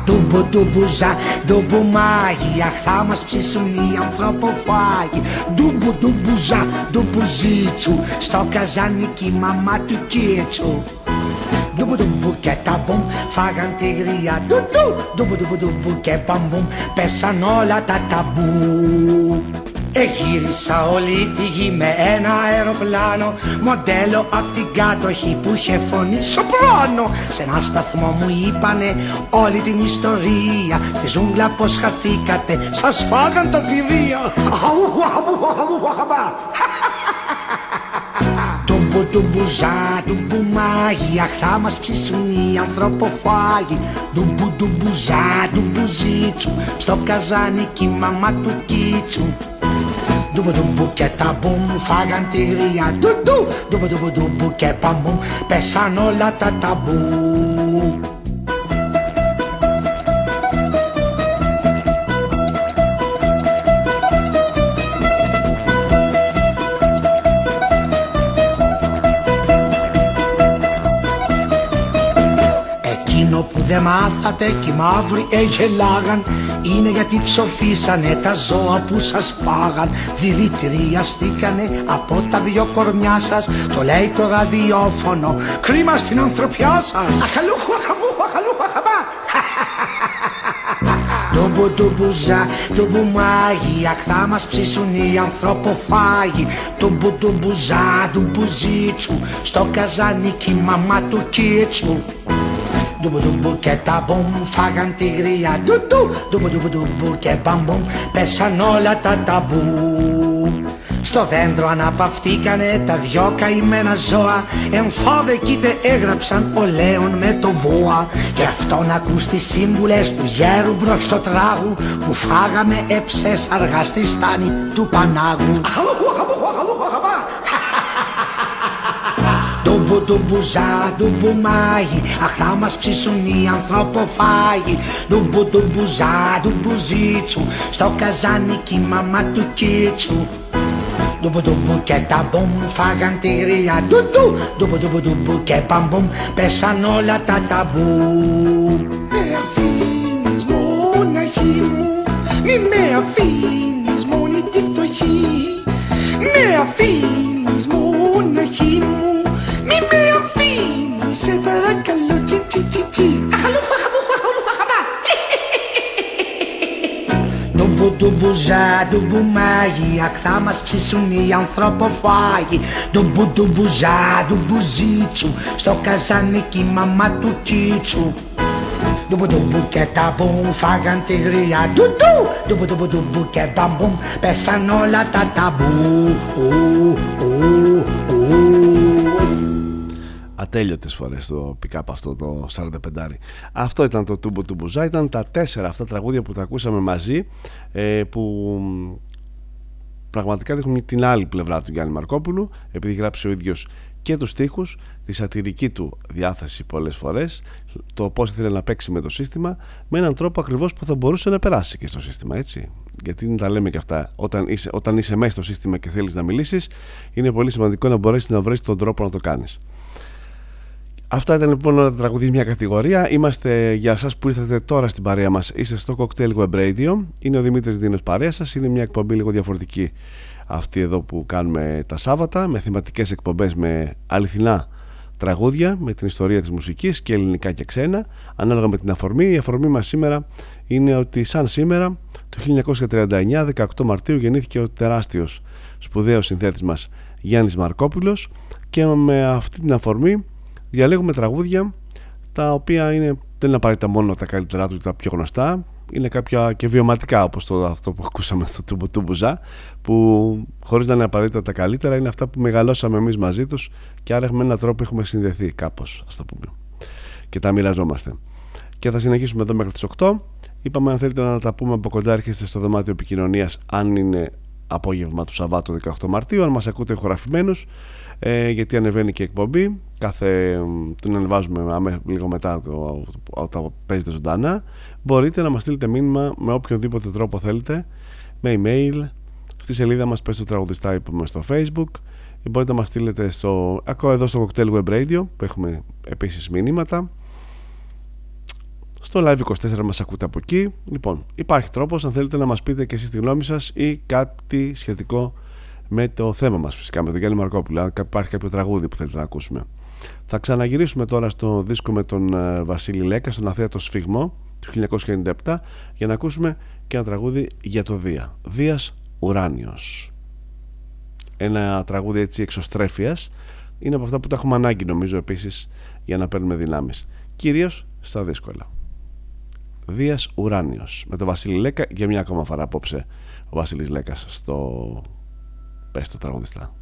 Ντουμπου ντουμπουζά, ντουμπου μάγι Αχ θα μας ψήσουν οι ανθρωποφάγοι. Ντουμπου ντουμπουζά, ντουμπουζίτσου Στο καζάνικι μαμά του κίτσου Ντουμπου ντουμπου και τα μπουμ φάγαν τη γρία Ντουντου ντουμπου ντουμπου ντουμπου και μπαμπούμ πέσαν όλα τα ταμπού Εγύρισα όλη τη γη με ένα αεροπλάνο Μοντέλο απ' την κάτοχη που είχε φωνή σοπράνο Σε ένα σταθμό μου είπανε όλη την ιστορία Στη ζούγκλα πως χαθήκατε σας φάγαν τα θηρία Τουμπου τουμπουζά, τουμπουμάγι Αχ θα μας ψήσουν οι ανθρωποφάγοι. Τουμπου τουμπουζά, τουμπουζίτσου Στο καζάνι κι η μαμά του κίτσου. Ντουμπου ντουμπου και τα μπουμ φάγαν τη γρία Ντουντου, ντουμπου ντουμπου ντουμπου και παμπουμ Πέσαν όλα τα ταμπού μάθατε κι οι μαύροι εγελάγαν. Είναι γιατί ψοφήσανε τα ζώα που σας φάγαν Δηλητηριαστήκανε από τα δυο κορμιά σας. Το λέει το ραδιόφωνο. Κρίμα στην ανθρωπιά σας. Αχαλούχου αχαμπού αχαλούχου αχαμπά. Ντουμπου ντουμπουζά, ντουμπουμάγι Αχ θα μας ψήσουν οι ανθρωποφάγοι. Ντουμπου ντουμπουζά, ντουμπουζίτσου Στο καζάνικι μαμά του κίτσου Ντουμπου ντουμπου και τα μπουμ φάγαν τη γρία Ντουντου ντουμπου ντουμπου ντουμπου και μπαμπούμ πέσαν όλα τα ταμπού. Στο δέντρο αναπαυτήκανε τα δυο καημένα ζώα. Εμφόδε κοίτε έγραψαν ο Λέων με το βόα Και αυτό να ακούς τις σύμβουλες του γέρου μπρος στο τράγου Που φάγαμε έψες αργά στη στάνη του Πανάγου Ντουμπου ντουμπουζά, ντουμπουμάγι. Αχ θα μας ψήσουν οι ανθρωποφάγοι. Ντουμπου ντουμπουζά, ντουμπουζίτσου. Στο καζάνι κι η μαμά του κίτσου. Ντουμπου ντουμπου και τα μπουμ φάγαν τη γρία Ντουντου ντουμπου ντουμπου ντουμπου και παμπουμ Πέσαν όλα τα ταμπού. Με αφήνεις μοναχή μου. Μη με αφήνεις μόνη τη φτωχή. Με αφήνεις Ντουμπου ντουμπουζά, ντουμπουμάγι Αχ θα μας ψήσουν οι ανθρωποφάγοι. Ντουμπου ντουμπουζά, ντουμπουζίτσου Στο καζάνικι μαμά του κίτσου. Ντουμπου ντουμπου και τα μπουμ φάγαν τη γρία Ντουντου Ντουμπου ντουμπου ντουμπου και μπαμπούμ Πέσαν όλα τα ταμπού ατέλειωτες φορές το pick-up αυτό το 45 αυτό ήταν το Τούμπο του Μπουζά ήταν τα τέσσερα αυτά τραγούδια που τα ακούσαμε μαζί ε, που πραγματικά δείχνουν την άλλη πλευρά του Γιάννη Μαρκόπουλου επειδή γράψει ο ίδιος και τους στίχους, τη σατυρική του διάθεση πολλές φορές, το πώς ήθελε να παίξει με το σύστημα, με έναν τρόπο ακριβώς που θα μπορούσε να περάσει και στο σύστημα, έτσι. Γιατί τα λέμε και αυτά, όταν είσαι, όταν είσαι μέσα στο σύστημα και θέλεις να μιλήσεις, είναι πολύ σημαντικό να μπορέσεις να βρεις τον τρόπο να το κάνεις. Αυτά ήταν λοιπόν όλα τα τραγουδία μια κατηγορία. Είμαστε για εσά που ήρθατε τώρα στην παρέα μας. Είστε στο Cocktail Web Radio. Είναι ο Δημήτρης Δίνος παρέας σας. Είναι μια εκπομπή λίγο διαφορετική αυτή εδώ που κάνουμε τα Σάββατα με θεματικές εκπομπές με αληθινά τραγούδια με την ιστορία της μουσικής και ελληνικά και ξένα ανάλογα με την αφορμή η αφορμή μας σήμερα είναι ότι σαν σήμερα το 1939 18 Μαρτίου γεννήθηκε ο τεράστιος σπουδαίος συνθέτης μας Γιάννης Μαρκόπουλος και με αυτή την αφορμή διαλέγουμε τραγούδια τα οποία είναι, δεν είναι απαραίτητα μόνο τα καλύτερά του τα πιο γνωστά. Είναι κάποια και βιωματικά όπως το, αυτό που ακούσαμε στο Τούμπου Τούμπουζά που χωρίς να είναι απαραίτητα τα καλύτερα είναι αυτά που μεγαλώσαμε εμείς μαζί τους και άρα με έναν τρόπο έχουμε συνδεθεί κάπως ας το πούμε. Και τα μοιραζόμαστε. Και θα συνεχίσουμε εδώ μέχρι τις 8 είπαμε αν θέλετε να τα πούμε από κοντά έρχεστε στο δωμάτιο επικοινωνίας αν είναι απόγευμα του Σαββάτου 18 Μαρτίου αν μας ακούτε ηχογραφημένους ε, γιατί ανεβαίνει και εκπομπή κάθε, την ανεβάζουμε λίγο μετά το, όταν παίζετε ζωντανά μπορείτε να μας στείλετε μήνυμα με οποιονδήποτε τρόπο θέλετε με email στη σελίδα μας πες το τραγουδιστά είπαμε στο facebook. Μπορείτε να μας στείλετε στο, ακόμα εδώ στο Cocktail Web Radio που έχουμε επίσης μηνύματα. Στο Live24 μας ακούτε από εκεί. Λοιπόν υπάρχει τρόπος αν θέλετε να μας πείτε και εσείς τη γνώμη σας ή κάτι σχετικό με το θέμα μας φυσικά με τον Γιάννη Μαρκόπουλο αν υπάρχει κάποιο τραγούδι που θέλετε να ακούσουμε θα ξαναγυρίσουμε τώρα στο δίσκο με τον ε, Βασίλη Λέκα στον Αθέατο Σφιγμό του 1997 για να ακούσουμε και ένα τραγούδι για το Δία. Δίας Ουράνιος. Ένα τραγούδι έτσι εξωστρέφειας. Είναι από αυτά που τα έχουμε ανάγκη νομίζω επίσης για να παίρνουμε δυνάμεις. Κυρίως στα δύσκολα. Δίας Ουράνιος. Με τον Βασίλη Λέκα για μια ακόμα φορά απόψε ο Βασίλης Λέκας στο πες το τραγουδιστά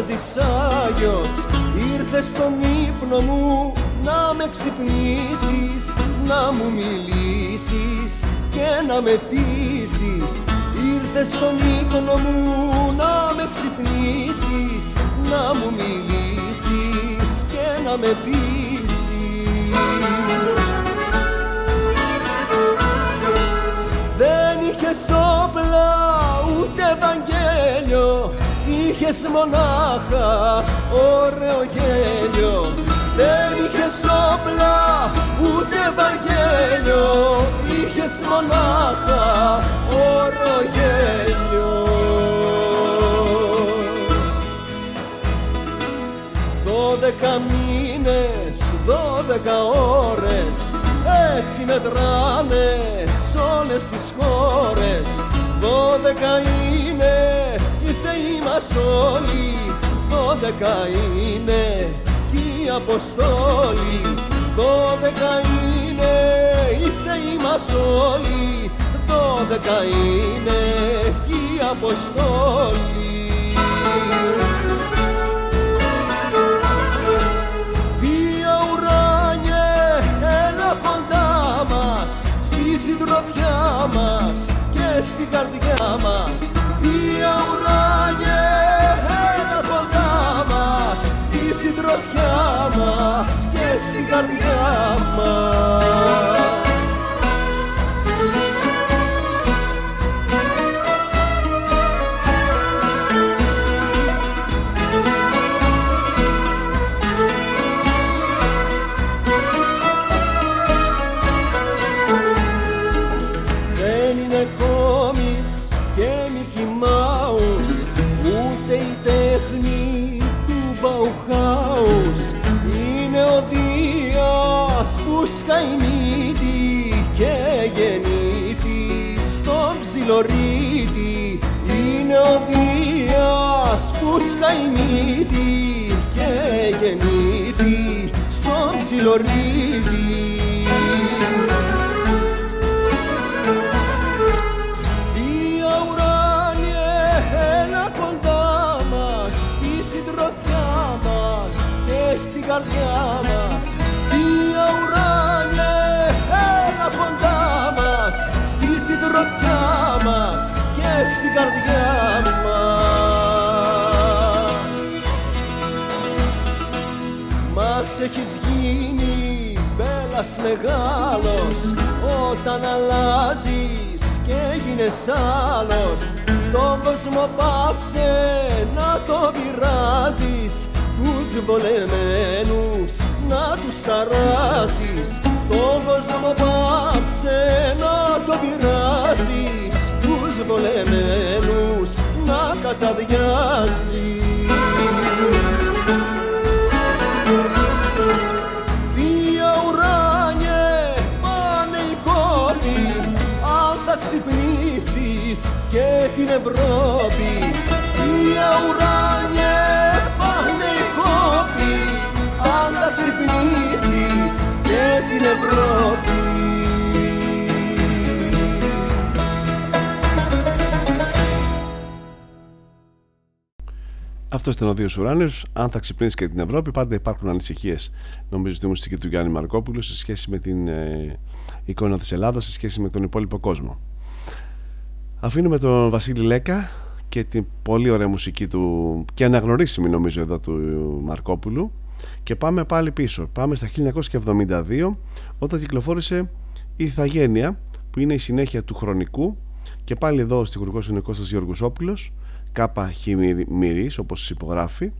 φάνταζεις Άγιος. Ήρθες στον ύπνο μου να με ξυπνήσεις να μου μιλήσεις και να με πείσεις. Ήρθες στον ύπνο μου να με ξυπνήσεις να μου μιλήσεις και να με πείσεις. Είχες όπλα ούτε Ευαγγέλιο Είχες μονάχα ωραίο γέλιο. Δεν είχες όπλα ούτε Ευαγγέλιο Είχες μονάχα ωραίο γέλιο. Δώδεκα μήνες, δώδεκα ώρες έτσι μετράνε σ' όλες τις χώρες. Δώδεκα είναι οι θεοί μας όλοι. Δώδεκα είναι κι οι Αποστόλοι. Δώδεκα είναι οι θεοί μας όλοι. Δώδεκα είναι κι οι Αποστόλοι. Συντροφιά μας και στην καρδιά μας. Βία ουράνιε, στη συντροφιά μας και στην καρδιά μας μεγάλος όταν αλλάζεις και έγινες άλλος. Τον κόσμο πάψε να το πειράζεις τους βολεμένους να τους ταράζεις. Τον κόσμο πάψε να το πειράζεις τους βολεμένους να κατσαδιάζεις και την Ευρώπη Βία ουράνιε πάνε οι κόροι αν θα ξυπνήσεις και την Ευρώπη Αυτός ήταν ο Δύο Ουράνιος. Αν θα ξυπνήσεις και την Ευρώπη, πάντα υπάρχουν ανησυχίες, νομίζω, στη μουσική του Γιάννη Μαρκόπουλου σε σχέση με την ε, εικόνα της Ελλάδας, σε σχέση με τον υπόλοιπο κόσμο. Αφήνουμε τον Βασίλη Λέκα και την πολύ ωραία μουσική του και αναγνωρίσιμη νομίζω εδώ του Μαρκόπουλου. Και πάμε πάλι πίσω. Πάμε στα 1972 όταν κυκλοφόρησε η Ιθαγένεια που είναι η συνέχεια του χρονικού. Και πάλι εδώ στη χουργός είναι ο Κώστας Γεωργουσόπουλος Κάπα Χιμυρής όπως υπογράφει.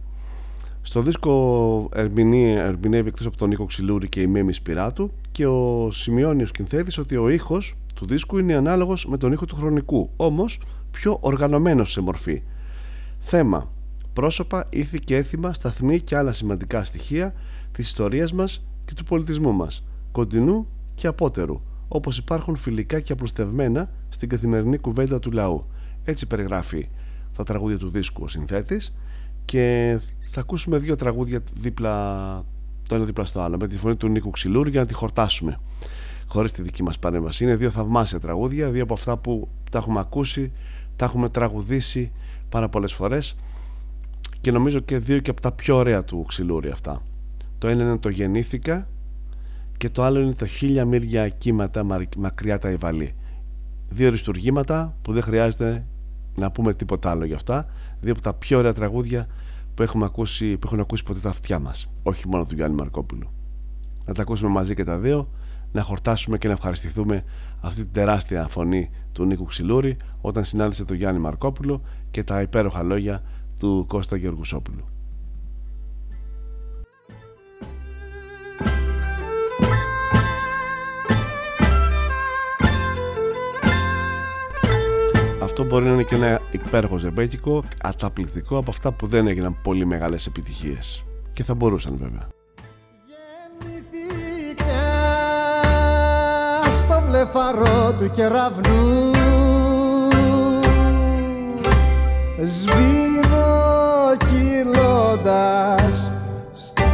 Στο δίσκο ερμηνεύει, ερμηνεύει εκτός από τον Νίκο Ξυλούρη και η Μέμη Σπυράτου. Και ο σημειώνει ο σκηνθέτης ότι ο ήχος του δίσκου είναι ανάλογος με τον ήχο του χρονικού όμως πιο οργανωμένος σε μορφή. Θέμα. Πρόσωπα, ήθη και έθιμα, σταθμοί και άλλα σημαντικά στοιχεία της ιστορίας μας και του πολιτισμού μας κοντινού και απότερου όπως υπάρχουν φιλικά και απλουστευμένα στην καθημερινή κουβέντα του λαού. Έτσι περιγράφει τα τραγούδια του δίσκου ο συνθέτης και θα ακούσουμε δύο τραγούδια δίπλα, το ένα δίπλα στο άλλο με τη φωνή του Νίκου Ξυλούρ για να τη χορτάσουμε χωρίς τη δική μας παρέμβαση είναι δύο θαυμάσια τραγούδια δύο από αυτά που τα έχουμε ακούσει τα έχουμε τραγουδήσει πάρα πολλές φορές και νομίζω και δύο και από τα πιο ωραία του Ξυλούρη αυτά το ένα είναι το «Γεννήθηκα» και το άλλο είναι το «Χίλια μύρια κύματα μακριά τα Ιβαλή» δύο αριστουργήματα που δεν χρειάζεται να πούμε τίποτα άλλο γι' αυτά. Δύο από τα πιο ωραία τραγούδια που, έχουμε ακούσει, που έχουν ακούσει ποτέ τα αυτιά μας. Όχι μόνο του Γιάννη Μαρκόπουλου. Να τα ακούσουμε μαζί και τα δύο, να χορτάσουμε και να ευχαριστηθούμε αυτή την τεράστια φωνή του Νίκου Ξυλούρη όταν συνάντησε τον Γιάννη Μαρκόπουλο και τα υπέροχα λόγια του Κώστα Γεωργουσόπουλου. Αυτό μπορεί να είναι και ένα υπέροχο ζεμπέκικο, αταπληκτικό από αυτά που δεν έγιναν πολύ μεγάλες επιτυχίες. Και θα μπορούσαν βέβαια. Βλεφαρό του κεραυνού Σβήνω κυλώντας στα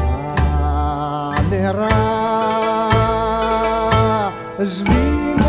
νερά. Σβήνω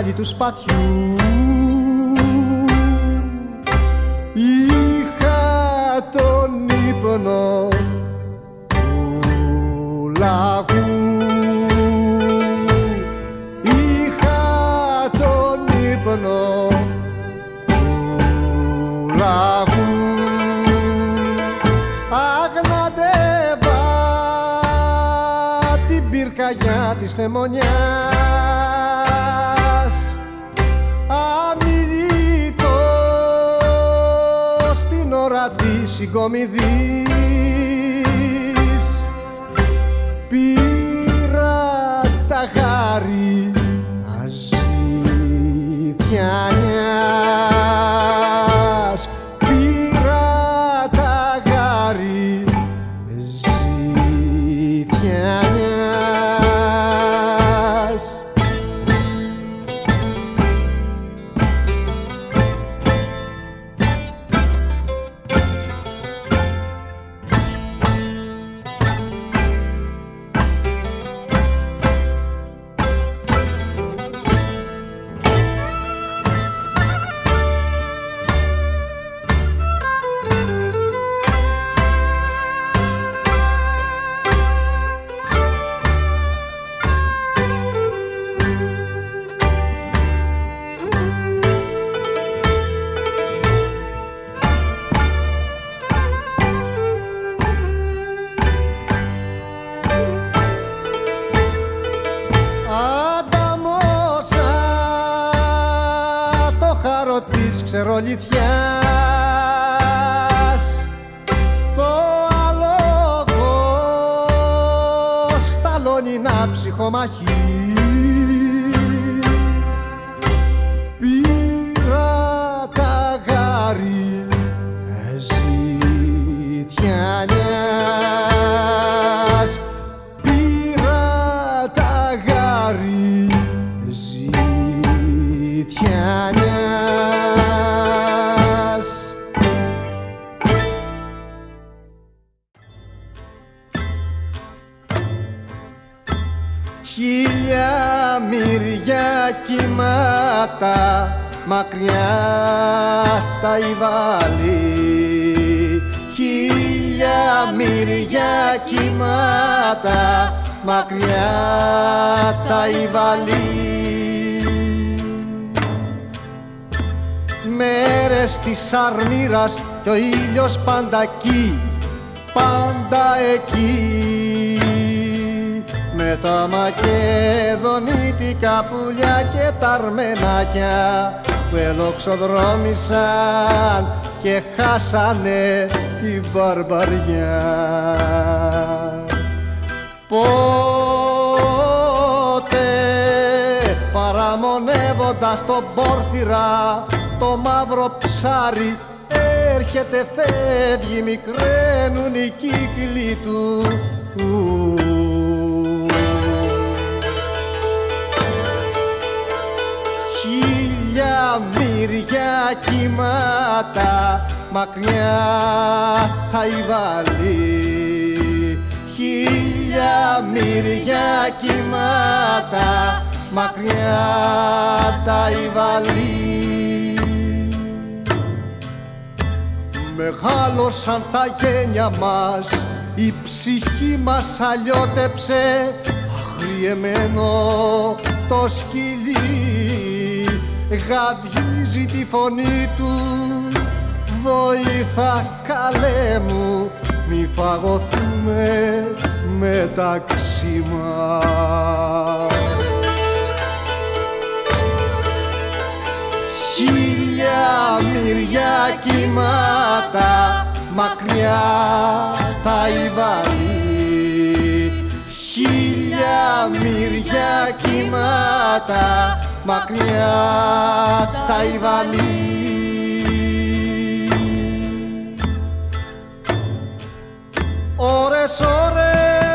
σκεφάλι του σπαθιού. Είχα τον ύπνο του λαγού. Είχα τον ύπνο του λαγού. Αγναντεύα την πυρκαγιά της θεμονιάς ώρα της ξερολιθιάς το αλόγο σταλώνει να ψυχομαχεί κύματα μακριά τα υβάλλει Χίλια μυριά κύματα μακριά τα υβάλλει Μέρες της αρμύρας κι ο ήλιος πάντα εκεί, πάντα εκεί με τα μακεδονίτικα πουλιά και τα αρμενάκια που ελοξοδρόμησαν και χάσανε την μπαρμπαριά. Πότε παραμονεύοντας τον πόρφυρα το μαύρο ψάρι έρχεται φεύγει μικραίνουν οι κύκλοι του Χίλια μυριά κύματα μακριά τα υβάλλει Χίλια μυριά κύματα μακριά τα υβάλλει Μεγάλωσαν τα γένια μας η ψυχή μας αλλιώτεψε αγριεμένο το σκυλί γαβγίζει τη φωνή του. Βοήθα καλέ μου μη φαγωθούμε μεταξύ μας Χίλια μυριά κύματα μακριά τα υβαλεί Χίλια μυριά κύματα μακριά τα υβαλεί Ώρες, ώρες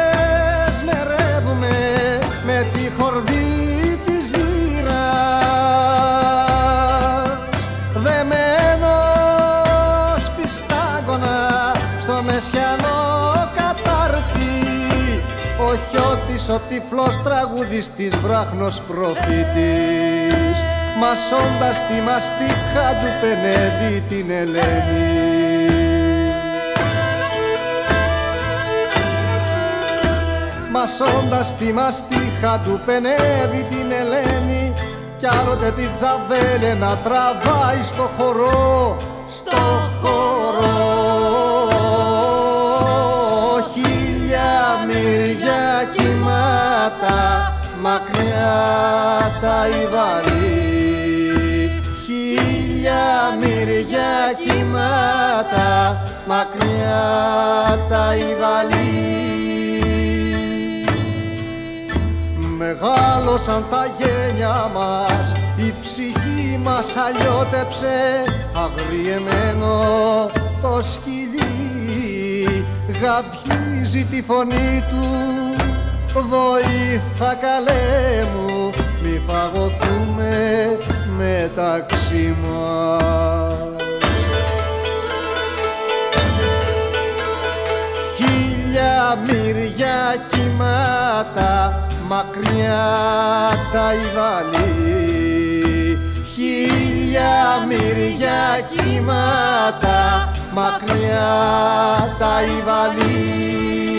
ο τυφλός τραγουδιστής βράχνος προφήτης μασώντας τη μαστίχα του πενεύει την Ελένη. Μασώντας τη μαστίχα του πενεύει την Ελένη. Κι άλλοτε την τζαβέλε να τραβάει στο χορό στο χορό τα υβαλή χίλια μυριά κοιμάτα μακριά τα υβαλή Μεγάλωσαν τα γένια μας η ψυχή μας αλλιώτεψε. Αγριεμένο το σκυλί γαβγίζει τη φωνή του βοήθα καλέ μου μη φαγωθούμε μεταξύ μας. Χίλια μυριά κοιμάτα μακριά τα υβαλή. Χίλια μυριά κύματα μακριά τα υβαλή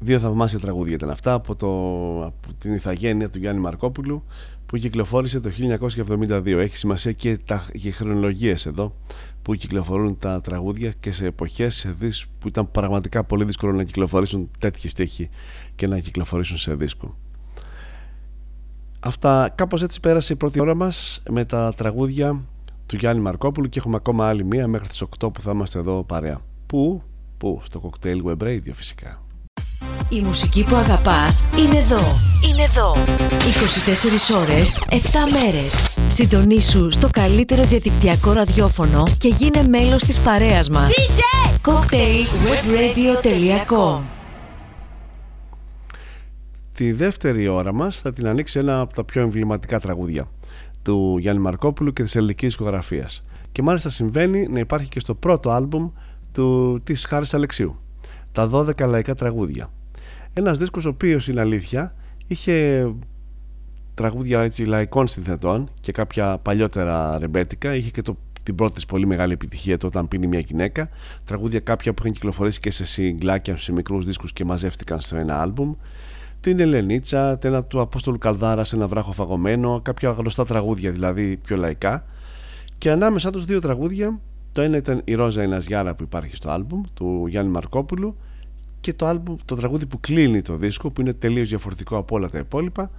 Δύο θαυμάσια τραγούδια ήταν αυτά από, το, από την ηθαγένεια του Γιάννη Μαρκόπουλου που κυκλοφόρησε το 1972. Έχει σημασία και τα και χρονολογίες εδώ που κυκλοφορούν τα τραγούδια και σε εποχές σε δίσκ που ήταν πραγματικά πολύ δύσκολο να κυκλοφορήσουν τέτοιοι στίχοι και να κυκλοφορήσουν σε δίσκο. Αυτά κάπως έτσι πέρασε η πρώτη ώρα μας με τα τραγούδια του Γιάννη Μαρκόπουλου και έχουμε ακόμα άλλη μία μέχρι τις 8 που θα είμαστε εδώ παρέα. Πού; Πού; Στο Cocktail Web Radio φυσικά. Η μουσική που αγαπάς είναι εδώ. Είναι εδώ. 24 ώρες, 7 μέρες. Συντονίσου στο καλύτερο διαδικτυακό ραδιόφωνο και γίνε μέλος της παρέας μας. DJ! CocktailWebRadio.com Τη δεύτερη ώρα μας θα την ανοίξει ένα από τα πιο εμβληματικά τραγούδια του Γιάννη Μαρκόπουλου και της ελληνικής δισκογραφίας. Και μάλιστα συμβαίνει να υπάρχει και στο πρώτο άλμπουμ του, της Χάρης Αλεξίου. Τα 12 λαϊκά τραγούδια. Ένας δίσκος ο οποίος είναι αλήθεια είχε τραγούδια έτσι λαϊκών συνθετών και κάποια παλιότερα ρεμπέτικα. Είχε και το, την πρώτη της πολύ μεγάλη επιτυχία το όταν πίνει μια γυναίκα. Τραγούδια κάποια που είχαν κυκλοφορήσει και σε συγκλάκια, σε μικρούς δίσκους και μαζεύτηκαν στο ένα άλμπουμ. Την Ελενίτσα, ένα του Απόστολου Καλδάρα σε ένα βράχο φαγωμένο, κάποια γνωστά τραγούδια δηλαδή πιο λαϊκά. Και ανάμεσα τους δύο τραγούδια, το ένα ήταν η Ρόζα Εναζιάρα που υπάρχει στο άλμπουμ του Γιάννη Μαρκόπουλου και το, άλμπουμ, το τραγούδι που κλείνει το δίσκο που είναι τελείως διαφορετικό από όλα τα υπόλοιπα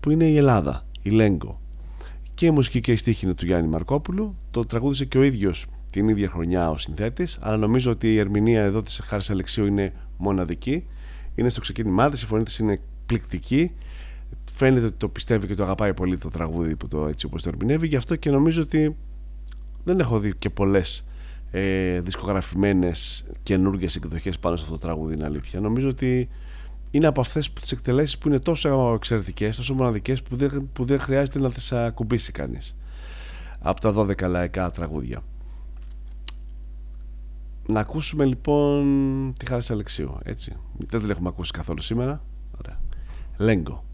που είναι η Ελλάδα, η Λέγκο. Και η μουσική και η στίχη είναι του Γιάννη Μαρκόπουλου. Το τραγούδισε και ο ίδιος την ίδια χρονιά ο συνθέτης, αλλά νομίζω ότι η ερμηνεία εδώ της Χάρης Αλεξίου είναι μοναδική. Είναι στο ξεκίνημά της, η φωνή της είναι πληκτική. Φαίνεται ότι το πιστεύει και το αγαπάει πολύ το τραγούδι που το έτσι όπως το ερμηνεύει. Γι' αυτό και νομίζω ότι δεν έχω δει και πολλές ε, δισκογραφημένες καινούργιες εκδοχές πάνω σε αυτό το τραγούδι είναι αλήθεια. Νομίζω ότι είναι από αυτές τις εκτελέσεις που είναι τόσο εξαιρετικές, τόσο μοναδικές που δεν, που δεν χρειάζεται να τις ακουμπήσει κανείς. Από τα 12 λαϊκά τραγούδια. Να ακούσουμε λοιπόν τη Χάρη Αλεξίου, έτσι. Δεν την έχουμε ακούσει καθόλου σήμερα. Ωραία. Λέγκο.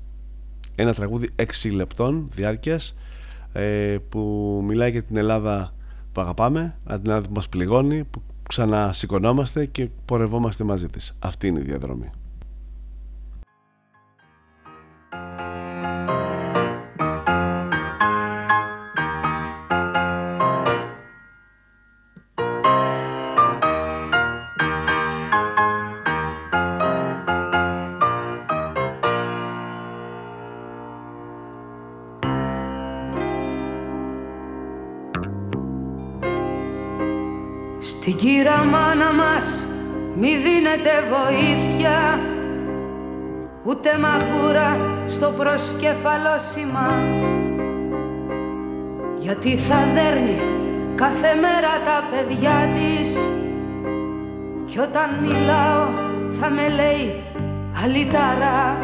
Ένα τραγούδι 6 λεπτών διάρκειας ε, που μιλάει για την Ελλάδα που αγαπάμε, την Ελλάδα που μας πληγώνει, που ξανασηκωνόμαστε και πορευόμαστε μαζί της. Αυτή είναι η διαδρομή. Κύρα μάνα μας μη δίνετε βοήθεια ούτε μαγκούρα στο προσκεφαλόσημα γιατί θα δέρνει κάθε μέρα τα παιδιά της κι όταν μιλάω θα με λέει αλυταρά.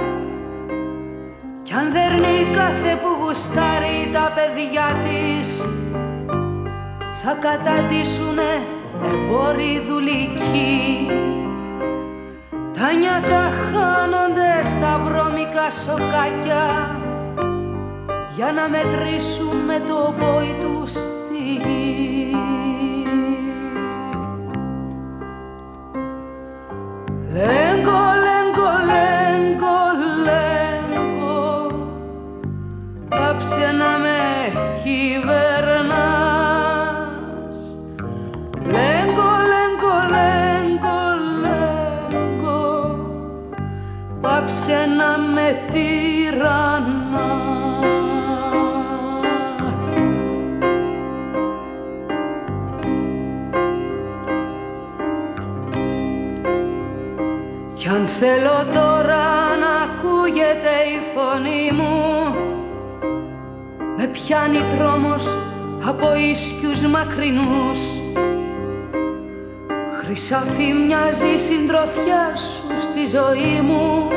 Κι αν δέρνει κάθε που γουστάρει τα παιδιά της θα κατατήσουνε βορειδουλική τα νιάτα χάνονται στα βρώμικα σοκάκια για να μετρήσουμε το πόη τους μακρινούς Χρυσάφι μοιάζει η συντροφιά σου στη ζωή μου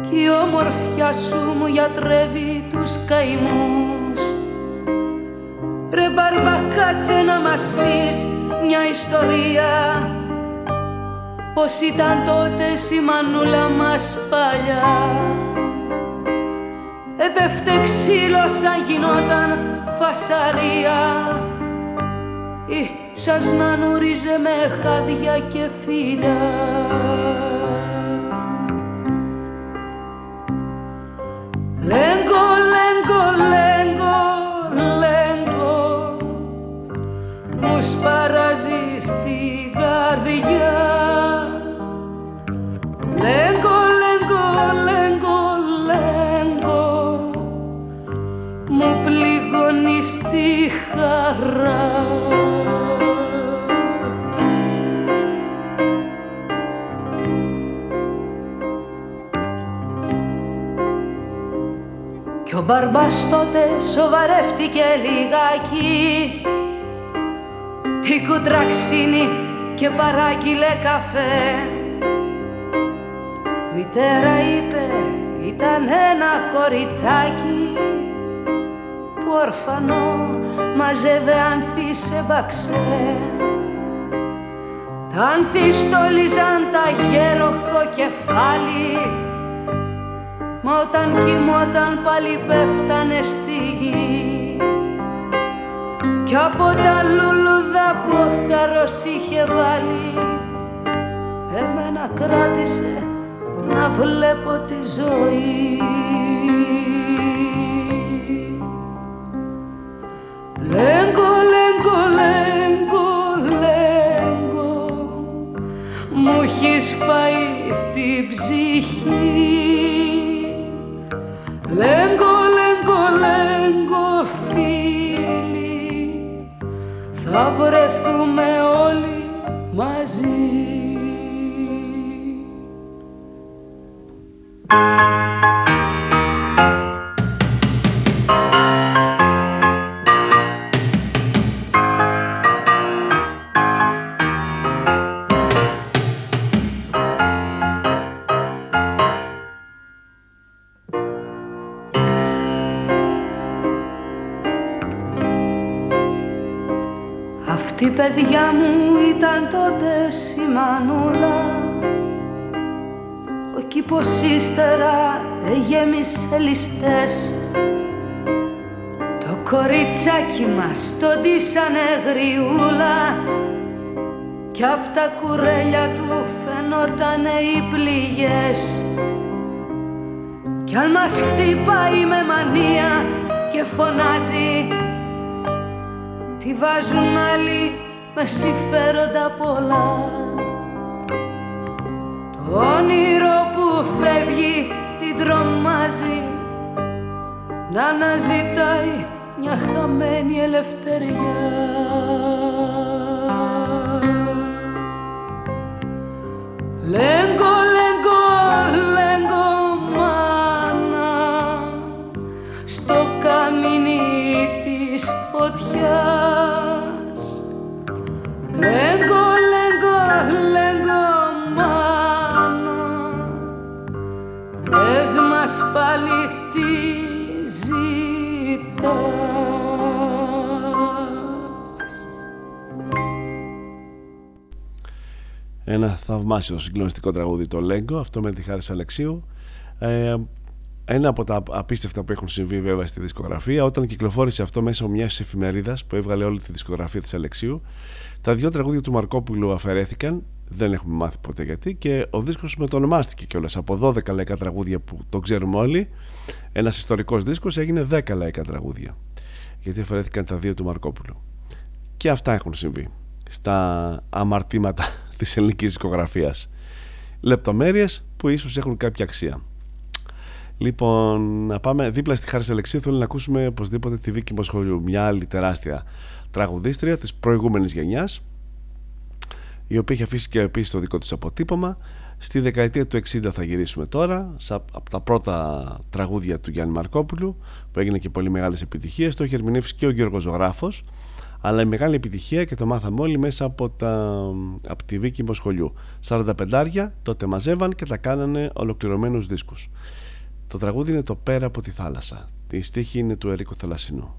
Κι η όμορφιά σου μου γιατρεύει τους καημούς. Ρε μπαρμπα κάτσε να μας πεις μια ιστορία. Πώς ήταν τότε η μανούλα μας παλιά. Έπεφτε ξύλο σαν γινόταν φασαρία Ή σας να νουρίζε με χάδια και φύλλα. Λέγκο, λέγκο, λέγκο, λέγκο Μου σπαράζει στην καρδιά μπαρμπάς τότε σοβαρεύτηκε λιγάκι. Τι κουτραξίνη και παράγγειλε καφέ. Μητέρα είπε ήταν ένα κοριτσάκι που ορφανό μαζεύε άνθη σε μπαξέ Τα άνθη στόλιζαν τα γέροχο κεφάλι Μα όταν κοιμόταν πάλι πέφτανε στη γη. Κι από τα λουλούδα που ο χαρός είχε βάλει Εμένα κράτησε να βλέπω τη ζωή. Λέγκο, λέγκο, λέγκο, λέγκο Μου έχεις φάει την ψυχή μου ήταν τότε σημανούλα Ο κήπος ύστερα γέμισε ληστές. Το κοριτσάκι μας το ντύσανε γριούλα. Κι απ' τα κουρέλια του φαινότανε οι πληγές. Κι αν μας χτυπάει με μανία και φωνάζει Τη βάζουν άλλοι με συμφέροντα πολλά. Το όνειρο που φεύγει την τρομάζει Να αναζητάει μια χαμένη ελευθεριά Λέγκο, λέγκο, ένα θαυμάσιο συγκλονιστικό τραγούδι το Λέγκο αυτό με τη Χάρη Αλεξίου. Ε, ένα από τα απίστευτα που έχουν συμβεί βέβαια στη δισκογραφία όταν κυκλοφόρησε αυτό μέσω μιας εφημερίδας που έβγαλε όλη τη δισκογραφία της Αλεξίου τα δύο τραγούδια του Μαρκόπουλου αφαιρέθηκαν δεν έχουμε μάθει ποτέ γιατί και ο δίσκος μετονομάστηκε κιόλας από 12 λαϊκά τραγούδια που το ξέρουμε όλοι ένας ιστορικός δίσκος έγινε 10 λαϊκά τραγούδια γιατί αφαιρέθηκαν τα δύο του Μαρκόπουλου. Και αυτά έχουν συμβεί στα αμαρτήματα της ελληνικής δισκογραφίας. Λεπτομέρειες που ίσως έχουν κάποια αξία. Λοιπόν, να πάμε δίπλα στη Χάρη Αλεξίου. Θέλω να ακούσουμε οπωσδήποτε τη Βίκη Μοσχολιού, μια άλλη τεράστια τραγουδίστρια της προηγούμενης γενιάς η οποία έχει αφήσει και επίσης το δικό της αποτύπωμα. Στη δεκαετία του 60 θα γυρίσουμε τώρα από τα πρώτα τραγούδια του Γιάννη Μαρκόπουλου που έγινε και πολύ μεγάλες επιτυχίες. Το έχει ερμηνεύσει και ο Γιώργος Ζωγράφος αλλά η μεγάλη επιτυχία και το μάθαμε όλοι μέσα από, τα, από τη Βίκη Μοσχολιού. 45 τότε μαζεύαν και τα κάνανε ολοκληρωμένους δίσκους. Το τραγούδι είναι το «Πέρα από τη θάλασσα» η στίχη είναι του Ερίκο Θαλασσινού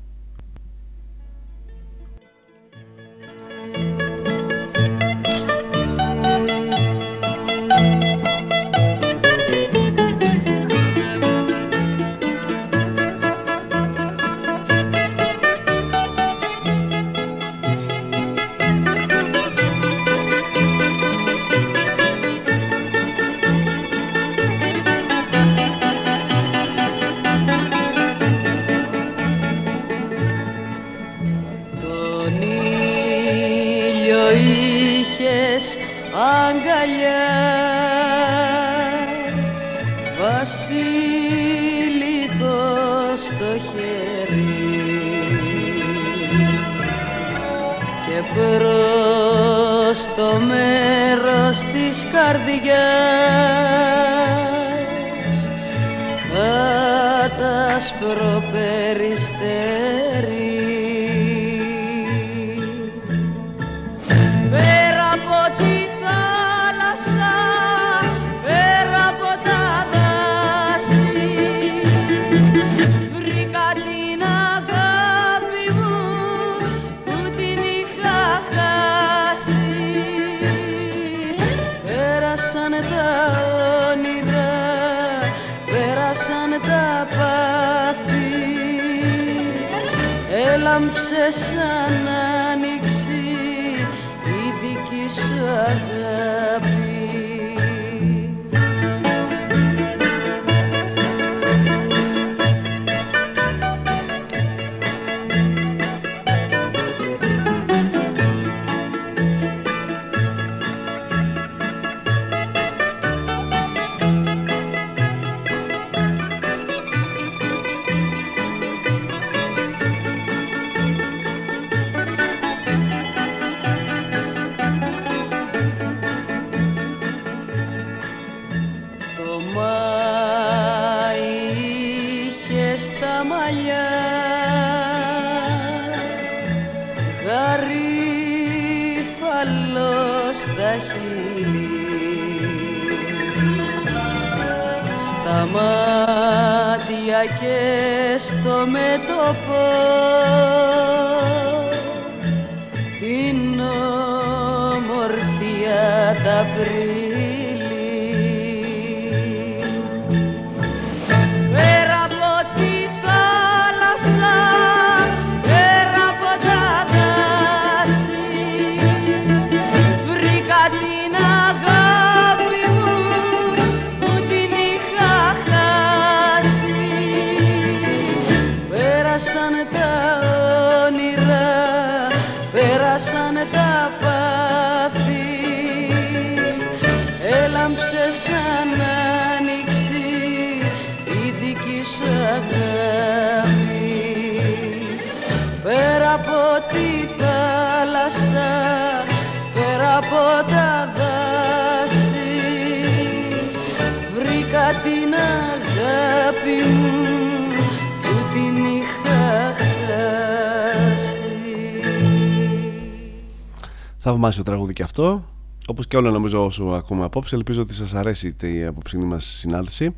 Θαυμάσιο τραγούδι και αυτό. Όπως και όλα νομίζω όσο ακούμε απόψε, ελπίζω ότι σας αρέσει η απόψηνή μας συνάντηση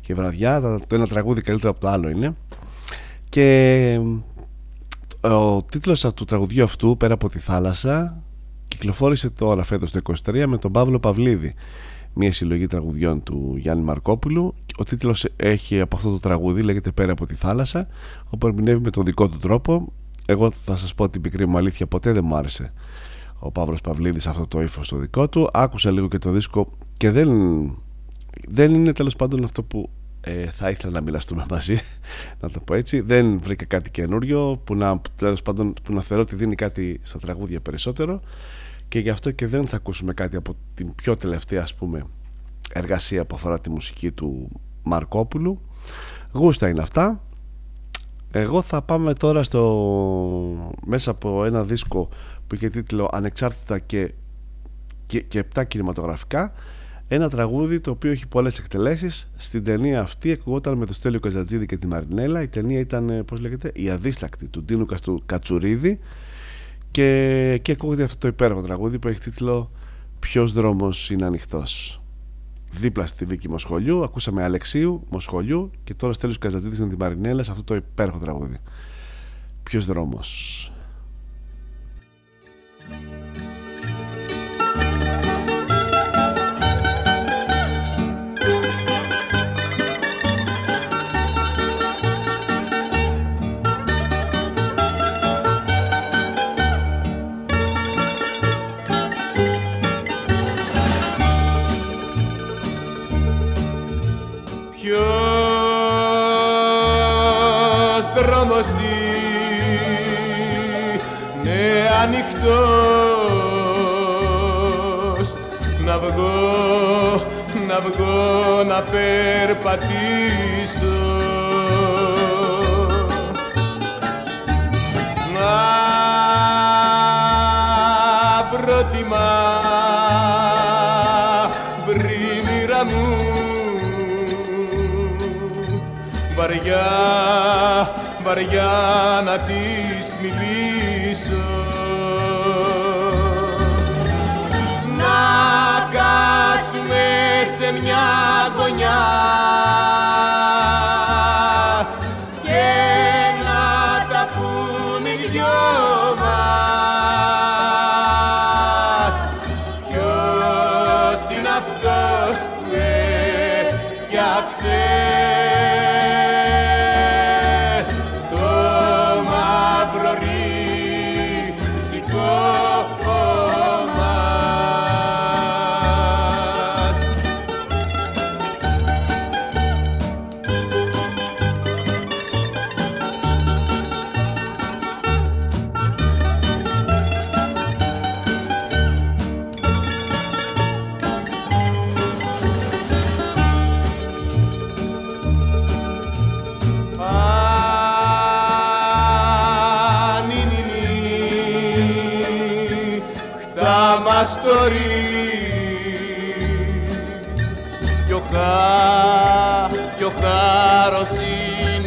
και βραδιά. Το ένα τραγούδι καλύτερο από το άλλο είναι. Και ο τίτλος του τραγουδιού αυτού πέρα από τη θάλασσα κυκλοφόρησε τώρα φέτος το 23 με τον Παύλο Παυλίδη. Μια συλλογή τραγουδιών του Γιάννη Μαρκόπουλου. Ο τίτλος έχει από αυτό το τραγούδι λέγεται Πέρα από τη θάλασσα όπου ερμηνεύει με τον δικό του τρόπο. Εγώ θα σας πω την πικρή μου αλήθεια ποτέ δεν μου άρεσε ο Παύλος Παυλίδης αυτό το ύφος το δικό του. Άκουσα λίγο και το δίσκο και δεν, δεν είναι τέλος πάντων αυτό που ε, θα ήθελα να μοιραστούμε μαζί να το πω έτσι. Δεν βρήκα κάτι καινούριο που να, τέλος πάντων, που να θεωρώ ότι δίνει κάτι στα τραγούδια περισσότερο. Και γι' αυτό και δεν θα ακούσουμε κάτι από την πιο τελευταία ας πούμε εργασία που αφορά τη μουσική του Μαρκόπουλου. Γούστα είναι αυτά. Εγώ θα πάμε τώρα στο μέσα από ένα δίσκο που είχε τίτλο Ανεξάρτητα και, και, και 7 κινηματογραφικά ένα τραγούδι το οποίο έχει πολλές εκτελέσεις. Στην ταινία αυτή ακουγόταν με το Στέλιο Καζατζίδη και τη Μαρινέλα. Η ταινία ήταν ε, πώς λέγεται η αδίστακτη του Ντίνου Κατσουρίδη. Και, και ακούγεται αυτό το υπέροχο τραγούδι που έχει τίτλο Ποιος δρόμος είναι ανοιχτός δίπλα στη Βίκη Μοσχολιού ακούσαμε Αλεξίου Μοσχολιού και τώρα Στέλιος Καζατζίδης με την Μαρινέλα σε αυτό το υπέροχο τραγούδι. Ποιος δρόμος pure ανοιχτός. Να βγω, να βγω να περπατήσω. Να προτιμά βρήμυρα μου. Βαριά, βαριά να της μιλήσω σε μια γωνιά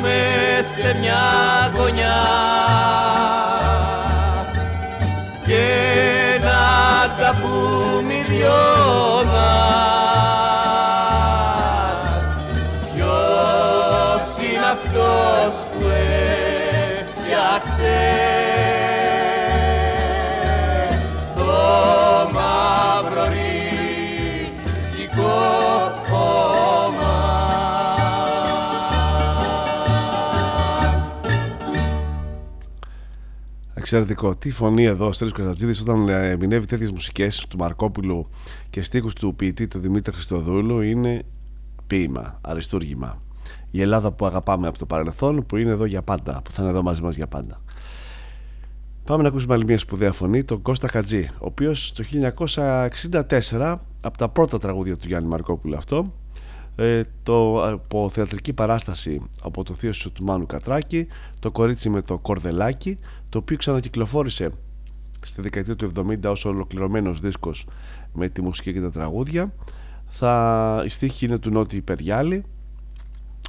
κάτσουμε σε μια γωνιά και να τα πούμε οι δυο μας. Ποιος είναι αυτός που έφτιαξε Εξαιρετικό. Τι φωνή εδώ ο Στέλιος Κωνσταντζίδης όταν ε, ερμηνεύει τέτοιες μουσικές του Μαρκόπουλου και στίχους του ποιητή του Δημήτρη Χριστοδούλου είναι ποίημα, αριστούργημα. Η Ελλάδα που αγαπάμε από το παρελθόν που είναι εδώ για πάντα, που θα είναι εδώ μαζί μας για πάντα. Πάμε να ακούσουμε άλλη μια σπουδαία φωνή, τον Κώστα Χατζή, ο οποίος το 1964, από τα πρώτα τραγούδια του Γιάννη Μαρκόπουλου αυτό, ε, το, από θεατρική παράσταση από το θείο του Μάνου Κατράκη, το κορίτσι με το κορδελάκι, το οποίο ξανακυκλοφόρησε στη δεκαετία του 70 ως ολοκληρωμένος δίσκος με τη μουσική και τα τραγούδια. Θα, η στίχη είναι του Νότι Υπεριάλη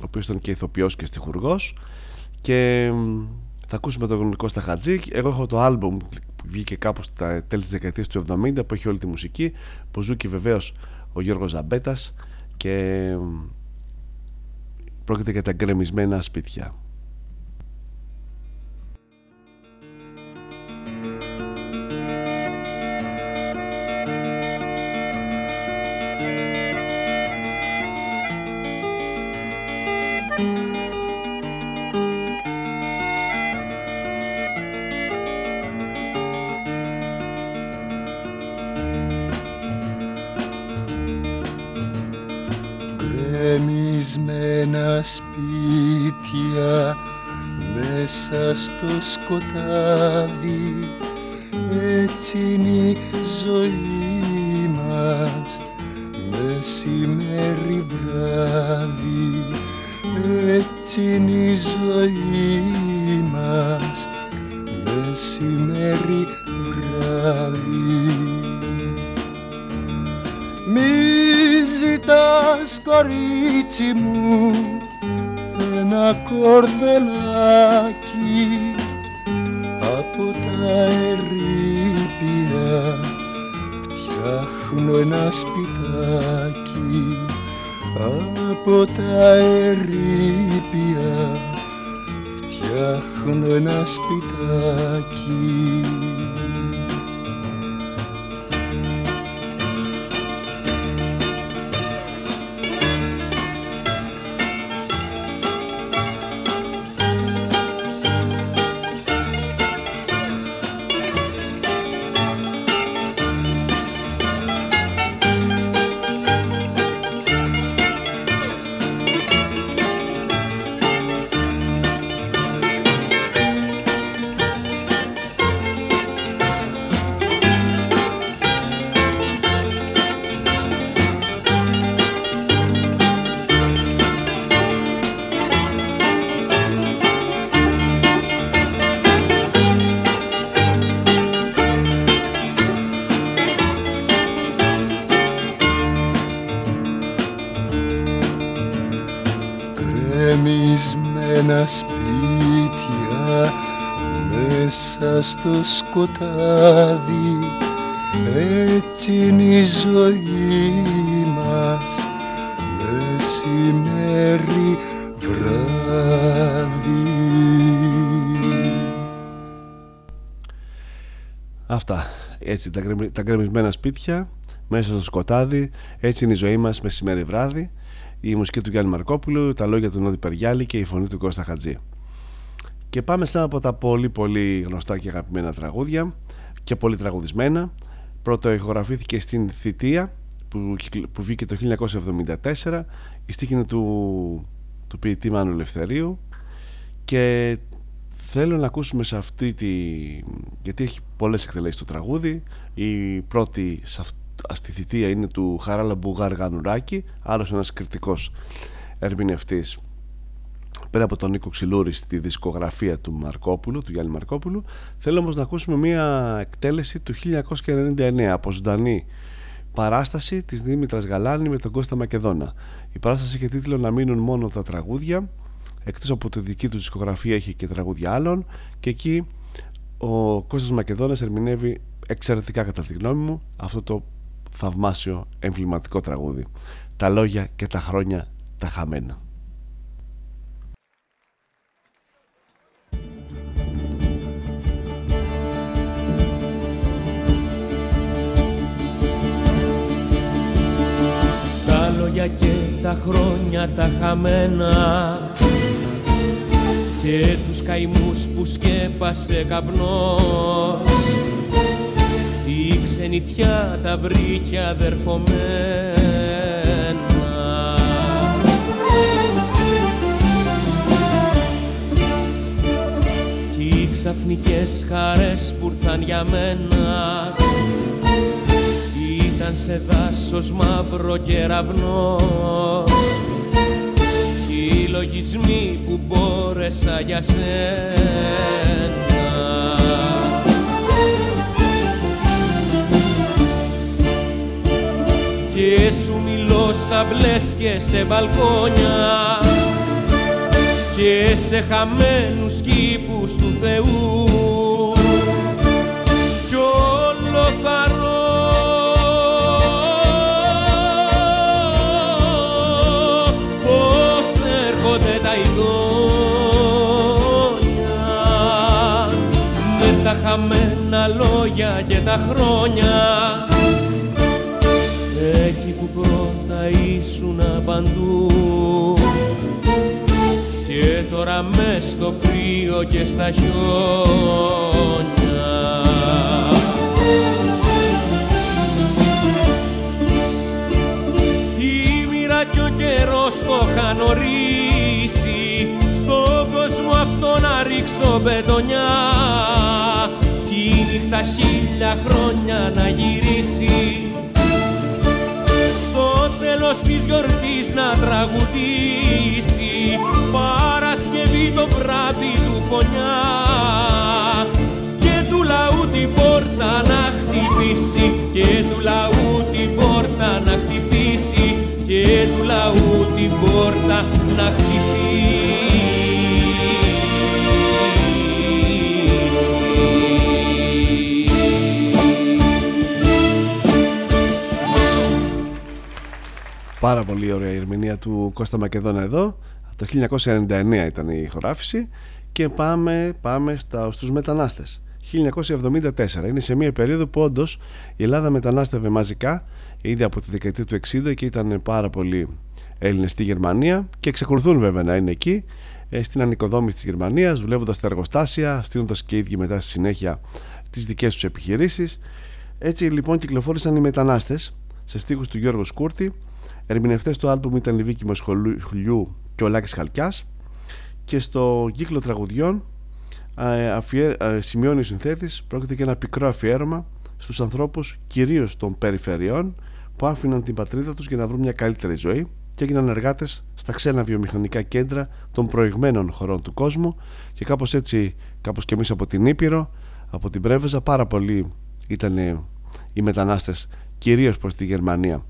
ο οποίος ήταν και ηθοποιός και στιχουργός. Και θα ακούσουμε τον γνωρικό στα Χατζή εγώ έχω το άλμπουμ που βγήκε κάπου στα τέλη της δεκαετίας του 70 που έχει όλη τη μουσική. Που ζούκει βεβαίως ο Γιώργος Ζαμπέτας και πρόκειται για τα γκρεμισμένα σπίτια στο σκοτάδι. Έτσι είναι η ζωή μας μεσημέρι βράδυ. Έτσι είναι η ζωή μας μεσημέρι βράδυ. Μη ζητάς κορίτσι μου ένα κορδελάκι από τα ερήπια. Φτιάχνω ένα σπιτάκι από τα ερήπια. Φτιάχνω ένα σπιτάκι στο σκοτάδι. Έτσι είναι η ζωή μας. Μεσημέρι βράδυ. Αυτά, έτσι τα, τα γκρεμισμένα σπίτια μέσα στο σκοτάδι, έτσι είναι η ζωή μας μεσημέρι βράδυ. Η μουσική του Γιάννη Μαρκόπουλου, τα λόγια του Νόδη Περιάλη και η φωνή του Κώστα Χατζή. Και πάμε σε ένα από τα πολύ πολύ γνωστά και αγαπημένα τραγούδια και πολύ τραγουδισμένα. Πρώτο ηχογραφήθηκε στην Θητεία που, που βγήκε το 1974. Η στίχη είναι του, του ποιητή Μάνου Ελευθερίου και θέλω να ακούσουμε σε αυτή τη... γιατί έχει πολλές εκτελέσεις το τραγούδι. Η πρώτη στη Θητεία είναι του Χαράλα Μπουγάρ Γανουράκη, άλλος ένας κριτικός ερμηνευτής πέρα από τον Νίκο Ξυλούρη στη δισκογραφία του Μαρκόπουλου, του Γιάννη Μαρκόπουλου θέλω όμως να ακούσουμε μια εκτέλεση του 1999 από ζωντανή παράσταση της Δήμητρας Γαλάνη με τον Κώστα Μακεδόνα. Η παράσταση είχε τίτλο να μείνουν μόνο τα τραγούδια εκτός από τη δική του δισκογραφία έχει και τραγούδια άλλων και εκεί ο Κώστας Μακεδόνας ερμηνεύει εξαιρετικά κατά τη γνώμη μου αυτό το θαυμάσιο εμβληματικό τραγούδι. Τα λόγια και τα χρόνια τα χαμένα λόγια και τα χρόνια τα χαμένα. Και τους καημούς που σκέπασε καπνός. Η ξενιτιά τα βρήκε αδερφομένα κι οι ξαφνικές χαρές που ήρθαν για μένα ήταν σε δάσος μαύρο κεραυνός Κι οι λογισμοί που μπόρεσα για σένα. Και σου μιλώ σαν και σε βαλκόνια και σε χαμένους κήπους του Θεού. Κι όλο θα λόγια και τα χρόνια. Εκεί που πρώτα ήσουν παντού και τώρα μες στο κρύο και στα χιόνια. Η μοίρα κι ο καιρός το είχαν ορίσει στον κόσμο αυτό να ρίξω μπετονιά κι η νύχτα χίλια χρόνια να γυρίσει. Στο τέλος της γιορτής να τραγουδήσει. Παρασκευή το βράδυ του φωνιά. Και του λαού την πόρτα να χτυπήσει. Και του λαού την πόρτα να χτυπήσει. Και του λαού την πόρτα να Πάρα πολύ ωραία η ερμηνεία του Κώστα Μακεδόνα εδώ. Το 1999 ήταν η χωράφηση και πάμε, πάμε στα, στους μετανάστες. 1974 είναι σε μια περίοδο που όντως η Ελλάδα μετανάστευε μαζικά ήδη από τη δεκαετία του 60 και ήταν πάρα πολλοί Έλληνες στη Γερμανία και εξακολουθούν βέβαια να είναι εκεί ε, στην ανοικοδόμηση της Γερμανίας δουλεύοντας στα εργοστάσια, στείλοντας και οι ίδιοι μετά στη συνέχεια τις δικές τους επιχειρήσεις έτσι λοιπόν κυκλοφόρησαν οι μετανάστες σε στίχους του Γιώργου Σκούρτη Ερμηνευτές του άλμπουμ ήταν η Βίκη Μοσχολιού και ο Λάκης Χαλκιάς και στο κύκλο τραγουδιών αφιέ, σημειώνει ο συνθέτης πρόκειται για ένα πικρό αφιέρωμα στους ανθρώπους κυρίως των περιφερειών που άφηναν την πατρίδα τους για να βρουν μια καλύτερη ζωή και έγιναν εργάτες στα ξένα βιομηχανικά κέντρα των προηγμένων χωρών του κόσμου και κάπως έτσι, κάπως και εμείς από την Ήπειρο, από την Πρέβεζα πάρα πολλοί ήταν οι μετανάστες κυρίως προς τη Γερμανία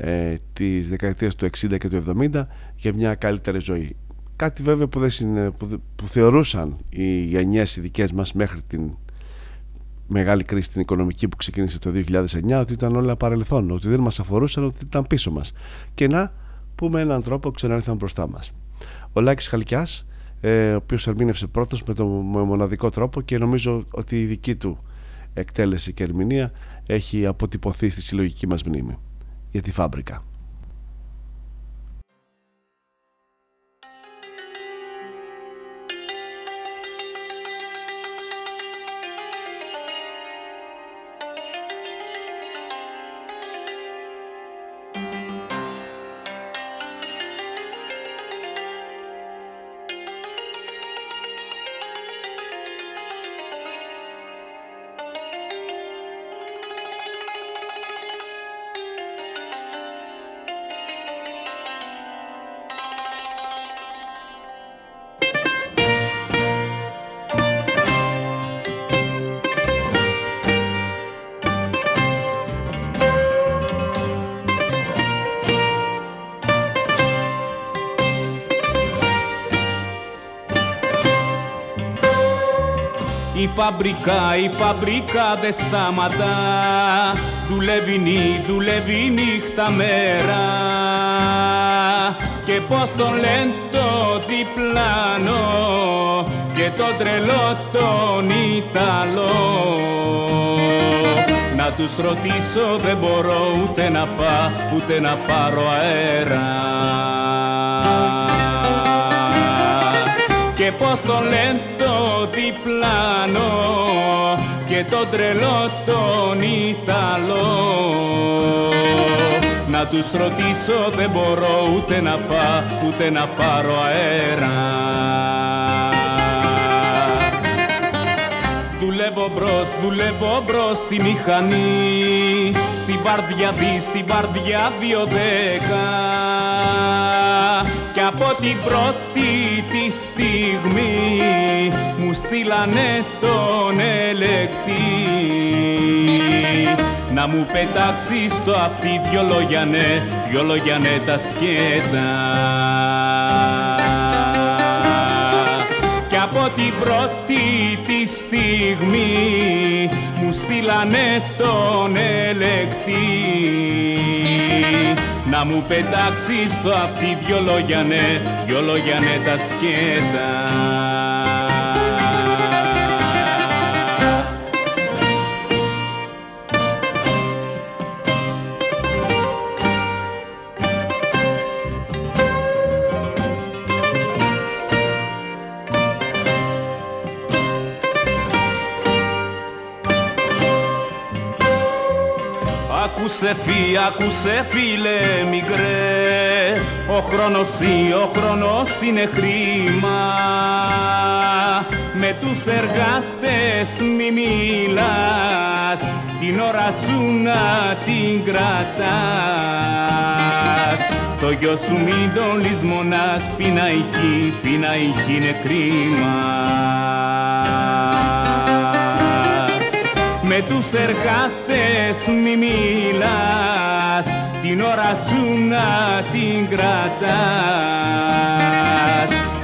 ε, της δεκαετίας του 60 και του 70 για μια καλύτερη ζωή. Κάτι βέβαια που, δεν, που, που θεωρούσαν οι γενιές οι δικές μας μέχρι την μεγάλη κρίση την οικονομική που ξεκίνησε το 2009 ότι ήταν όλα παρελθόν, ότι δεν μας αφορούσαν, ότι ήταν πίσω μας. Και να πούμε έναν τρόπο ξανάρθαν μπροστά μας. Ο Λάκης Χαλκιάς, ε, ο οποίος ερμήνευσε πρώτος με τον μοναδικό τρόπο και νομίζω ότι η δική του εκτέλεση και ερμηνεία έχει αποτυπωθεί στη συλλογική μας μνήμη για τη φάμπρικα. Φαμπρικά, η φαμπρικά δεν σταματά. Δουλεύει νύ, δουλεύει νύχτα μέρα. Και πως τον λένε το διπλάνο Και τον τρελό τον Ιταλό. Να τους ρωτήσω δεν μπορώ ούτε να πάω ούτε να πάρω αέρα. Και πως τον λένε διπλάνο και τον τρελό τον Ιταλό. Να τους ρωτήσω δεν μπορώ ούτε να πάω ούτε να πάρω αέρα. Δουλεύω μπρος, δουλεύω μπρος στη μηχανή. Στην βαρδιά δι, στην βαρδιά δύο δέκα Κι από την πρώτη τη στιγμή Μου στείλανε τον ελεκτή να μου πετάξεις το αυτή δυο λόγια ναι, δυο λόγια ναι τα σκέτα. Κι από την πρώτη τη στιγμή μου στείλανε τον ελεκτή να μου πετάξεις το αυτή δυο λόγια ναι, δυο λόγια ναι τα σκέτα. Άκουσε φύ, άκουσε φίλε μικρέ Ο χρόνος ή ο χρόνος είναι χρήμα. Με τους εργάτες μη μιλάς. Την ώρα σου να την κρατάς. Το γιο σου μην τον λησμονάς. Πίνα εκεί, πίνα εκεί είναι κρίμα με τους εργάτες μη μιλάς την ώρα σου να την κρατάς.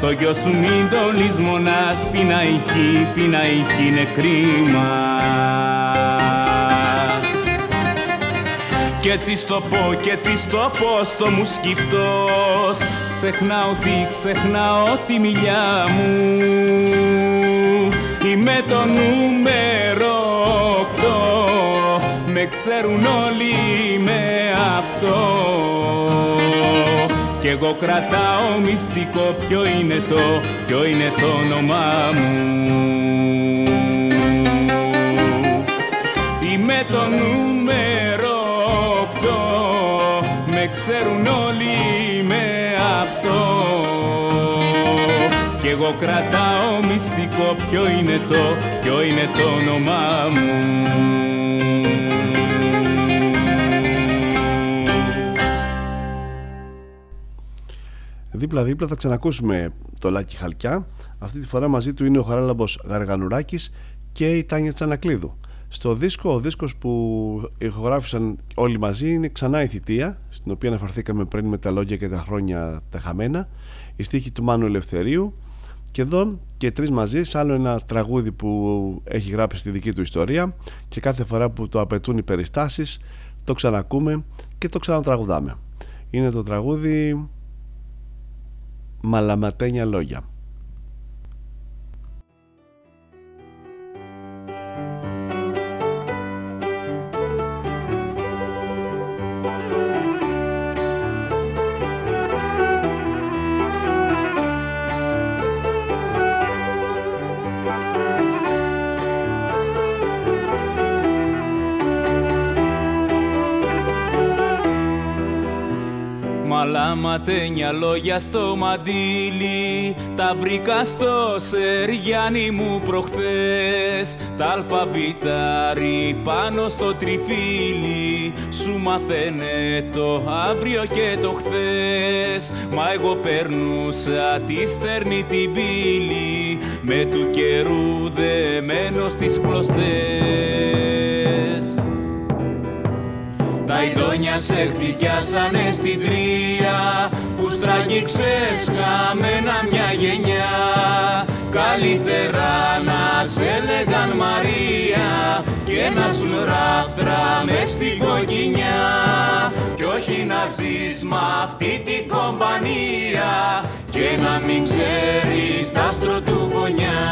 Το γιο σου μην το λησμονάς πίνα εκεί, πίνα εκεί είναι κρίμα κι έτσι στο πω, κι έτσι στο πω στο μου σκυφτός Ξεχνάω τι, ξεχνάω τη μιλιά μου Είμαι το νούμερο με ξέρουν όλοι με αυτό. Κι εγώ κρατάω μυστικό ποιο είναι το, ποιο είναι το όνομά μου. Είμαι το νούμερο εγώ κρατάω μυστικό ποιο είναι το, ποιο είναι το όνομά μου Δίπλα-δίπλα θα ξανακούσουμε το Λάκη Χαλκιά. Αυτή τη φορά μαζί του είναι ο Χαράλαμπος Γαργανουράκης και η Τάνια Τσανακλείδου. Στο δίσκο, ο δίσκος που ηχογράφησαν όλοι μαζί είναι ξανά η θητεία, στην οποία αναφερθήκαμε πριν με τα λόγια και τα χρόνια τα χαμένα, η στίχη του Μάνου Ελευθερίου και εδώ και τρεις μαζί σε άλλο ένα τραγούδι που έχει γράψει στη δική του ιστορία και κάθε φορά που το απαιτούν οι περιστάσεις το ξανακούμε και το ξανατραγουδάμε. Είναι το τραγούδι μαλαματένια λόγια. Ματένια λόγια στο μαντίλι. Τα βρήκα στο Σεριάνι μου προχθές. Τα αλφαβητάρι πάνω στο τριφύλι. Σου μαθαίνε το αύριο και το χθες. Μα εγώ περνούσα τη στερνή την πύλη. Με του καιρού δεμένο στις κλωστές τα ειδόνια σε χτυπιάσανε στην τρία που στραγγίξες χαμένα μια γενιά. Καλύτερα να σε λέγαν Μαρία και να σου ράφτρα μες στην κοκκινιά. Κι όχι να ζεις μ' αυτή την κομπανία και να μην ξέρεις τα άστρο του φωνιά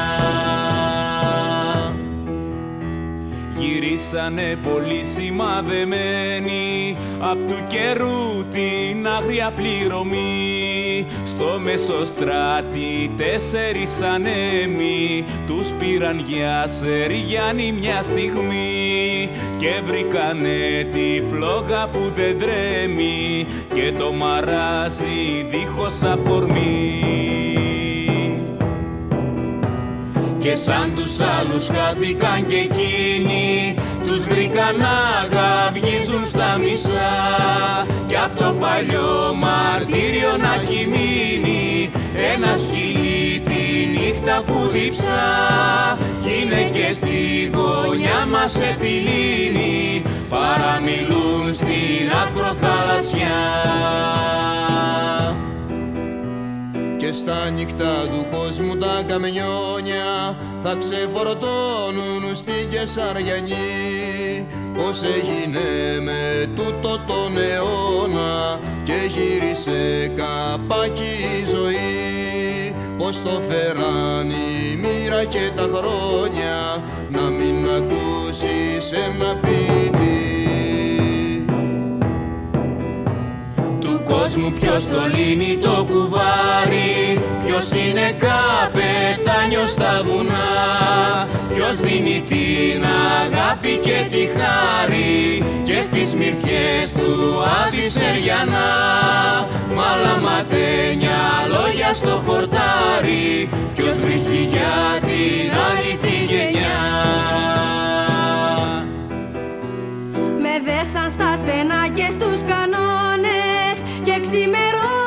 γυρίσανε πολύ σημαδεμένοι. Απ' του καιρού την άγρια πληρωμή. Στο μεσοστράτη τέσσερις ανέμοι τους πήραν για Σεριάννη μια στιγμή. Και βρήκανε τη φλόγα που δεν τρέμει. Και το μαράζι δίχως αφορμή και σαν τους άλλους χάθηκαν και εκείνοι τους βρήκαν να γαυγίζουν στα μισά. Κι απ' το παλιό μαρτύριο να έχει μείνει ένα σκυλί τη νύχτα κάπου διψά. Κι είναι και στη γωνιά μας επιλύνει παραμιλούν στην ακροθαλασσιά και στα νυχτά του κόσμου τα καμιόνια θα ξεφορτώνουν στη Κεσαριανή πως έγινε με τούτο τον αιώνα και γύρισε καπάκι η ζωή. Πως το φέραν η μοίρα και τα χρόνια να μην ακούσεις ένα ποιητή του κόσμου ποιος το λύνει το κουβάρι. Ποιος είναι καπετάνιος στα βουνά. Ποιος δίνει την αγάπη και τη χάρη και στις μυρφιές του Άδυσσεριανά μαλαματένια λόγια στο χορτάρι. Ποιος βρίσκει για την άλλη τη γενιά. Με δέσαν στα στενά και στους κανόνες και ξημερώνοντας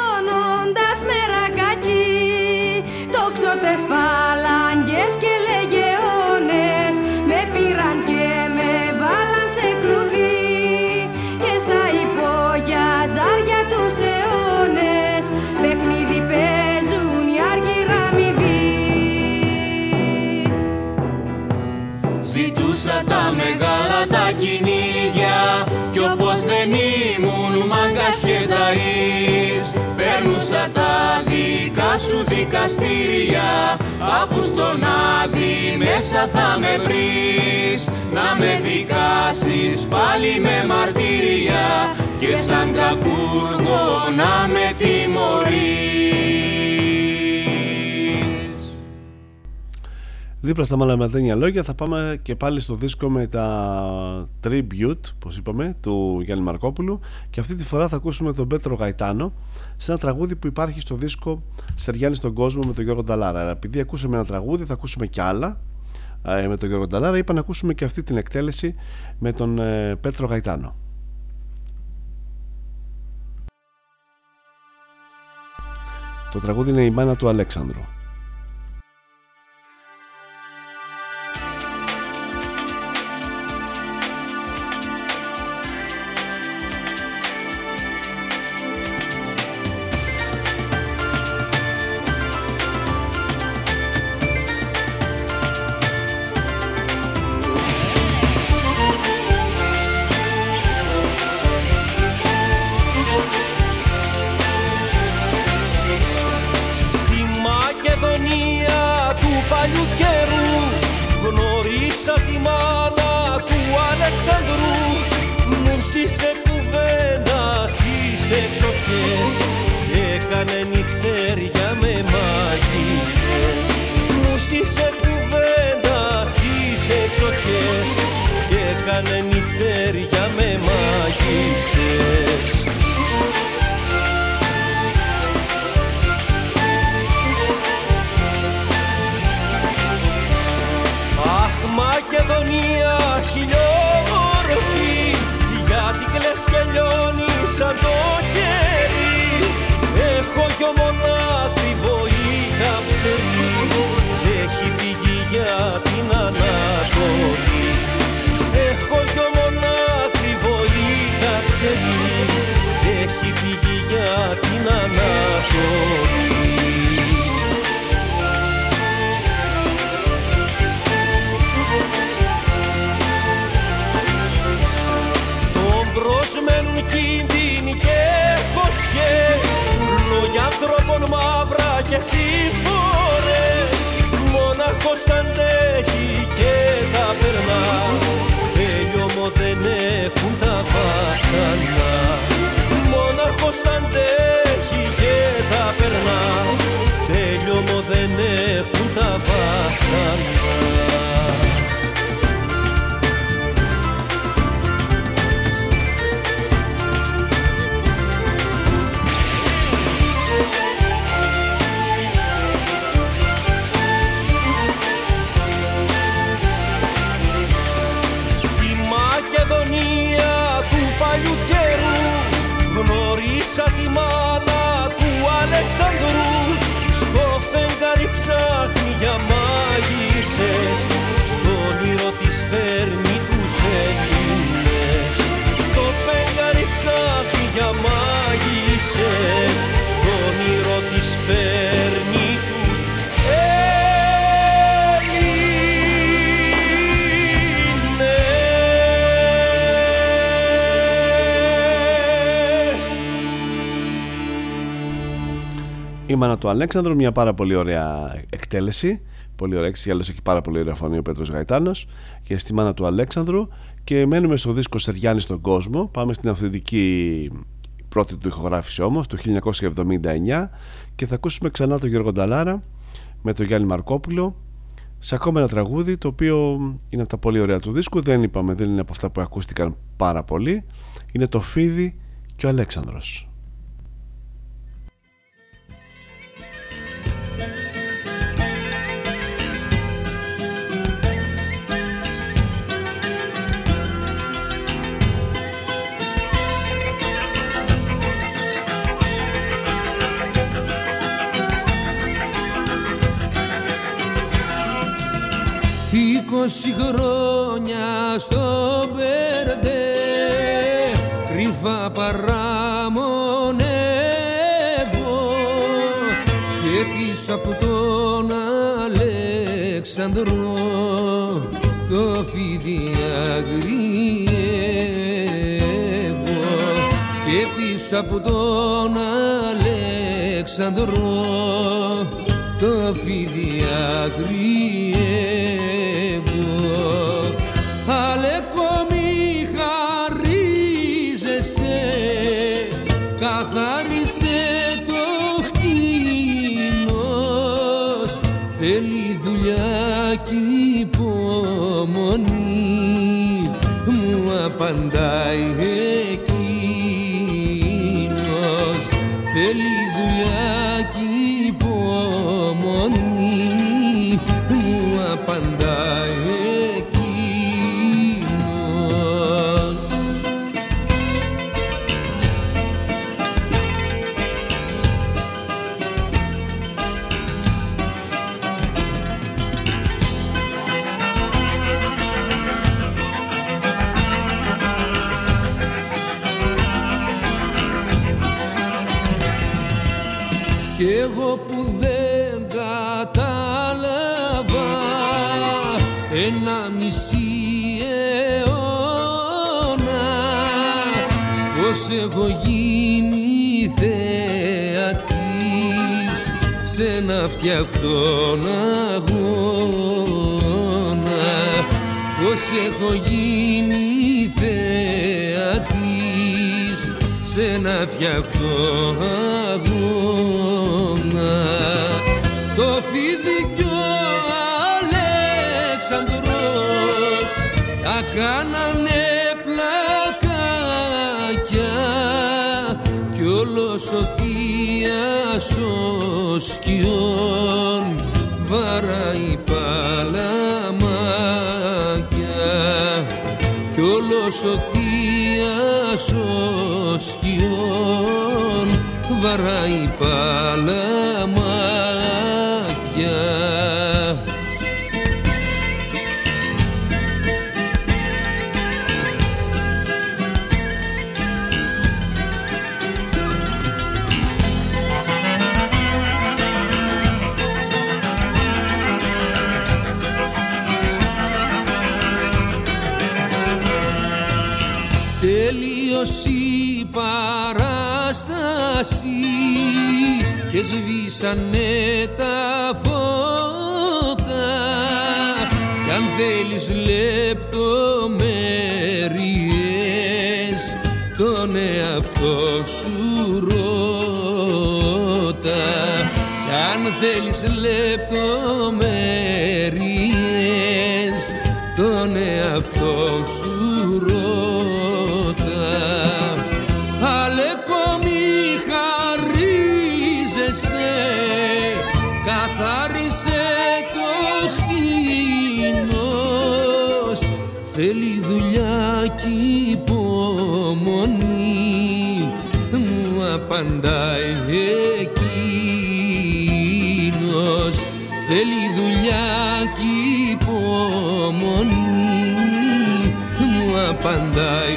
σου δικαστήρια αφού στον άδει μέσα θα με βρεις. Να με δικάσεις πάλι με μαρτύρια και σαν κακούργο να με τιμωρείς Δίπλα στα μαλαματένια λόγια θα πάμε και πάλι στο δίσκο με τα tribute, όπως είπαμε, του Γιάννη Μαρκόπουλου και αυτή τη φορά θα ακούσουμε τον Πέτρο Γαϊτάνο σε ένα τραγούδι που υπάρχει στο δίσκο Σεριάννη στον κόσμο με τον Γιώργο Νταλάρα. Επειδή ακούσαμε ένα τραγούδι θα ακούσουμε και άλλα ε, με τον Γιώργο Νταλάρα είπα να ακούσουμε και αυτή την εκτέλεση με τον ε, Πέτρο Γαϊτάνο. Το τραγούδι είναι η μάνα του Αλέξανδρου. Η μάνα του Αλέξανδρου, μια πάρα πολύ ωραία εκτέλεση. Πολύ ωραία, εξή έχει πάρα πολύ ωραία φωνή ο Πέτρος Γαϊτάνος. Και στη μάνα του Αλέξανδρου. Και μένουμε στο δίσκο Σεριάννη στον κόσμο. Πάμε στην αυθεντική πρώτη του ηχογράφηση όμως, το 1979 και θα ακούσουμε ξανά τον Γιώργο Νταλάρα με τον Γιάννη Μαρκόπουλο. Σε ακόμα ένα τραγούδι το οποίο είναι από τα πολύ ωραία του δίσκου. Δεν είπαμε, δεν είναι από αυτά που ακούστηκαν πάρα πολύ. Είναι το Φίδι και ο Αλέξανδρος Είκοσι χρόνια στο Μπερντέ κρυφά παραμονεύω και πίσω από τον Αλέξανδρο το φίδι αγριεύω. Και πίσω από τον Αλέξανδρο το φίδι αγριεύω μου σε ένα φτιαχτόν αγώνα. Πως έχω γίνει θεατής σε ένα φτιαχτό αγώνα. Το φίδι κι ο Αλέξανδρος τα κάνανε πλακάκια. Κι όλος ο Θείας ο σκιών βαράει παλαμάκια. Κι όλος ο Θείας ο σκιών βαράει παλαμάκια και σβήσανε τα φώτα. Κι αν θέλεις λεπτομέρειες τον εαυτό σου ρώτα. Κι αν θέλεις λεπτομέρειες τον εαυτό σου μου απαντάει εκείνος. Θέλει δουλειά και υπομονή. Μου απαντάει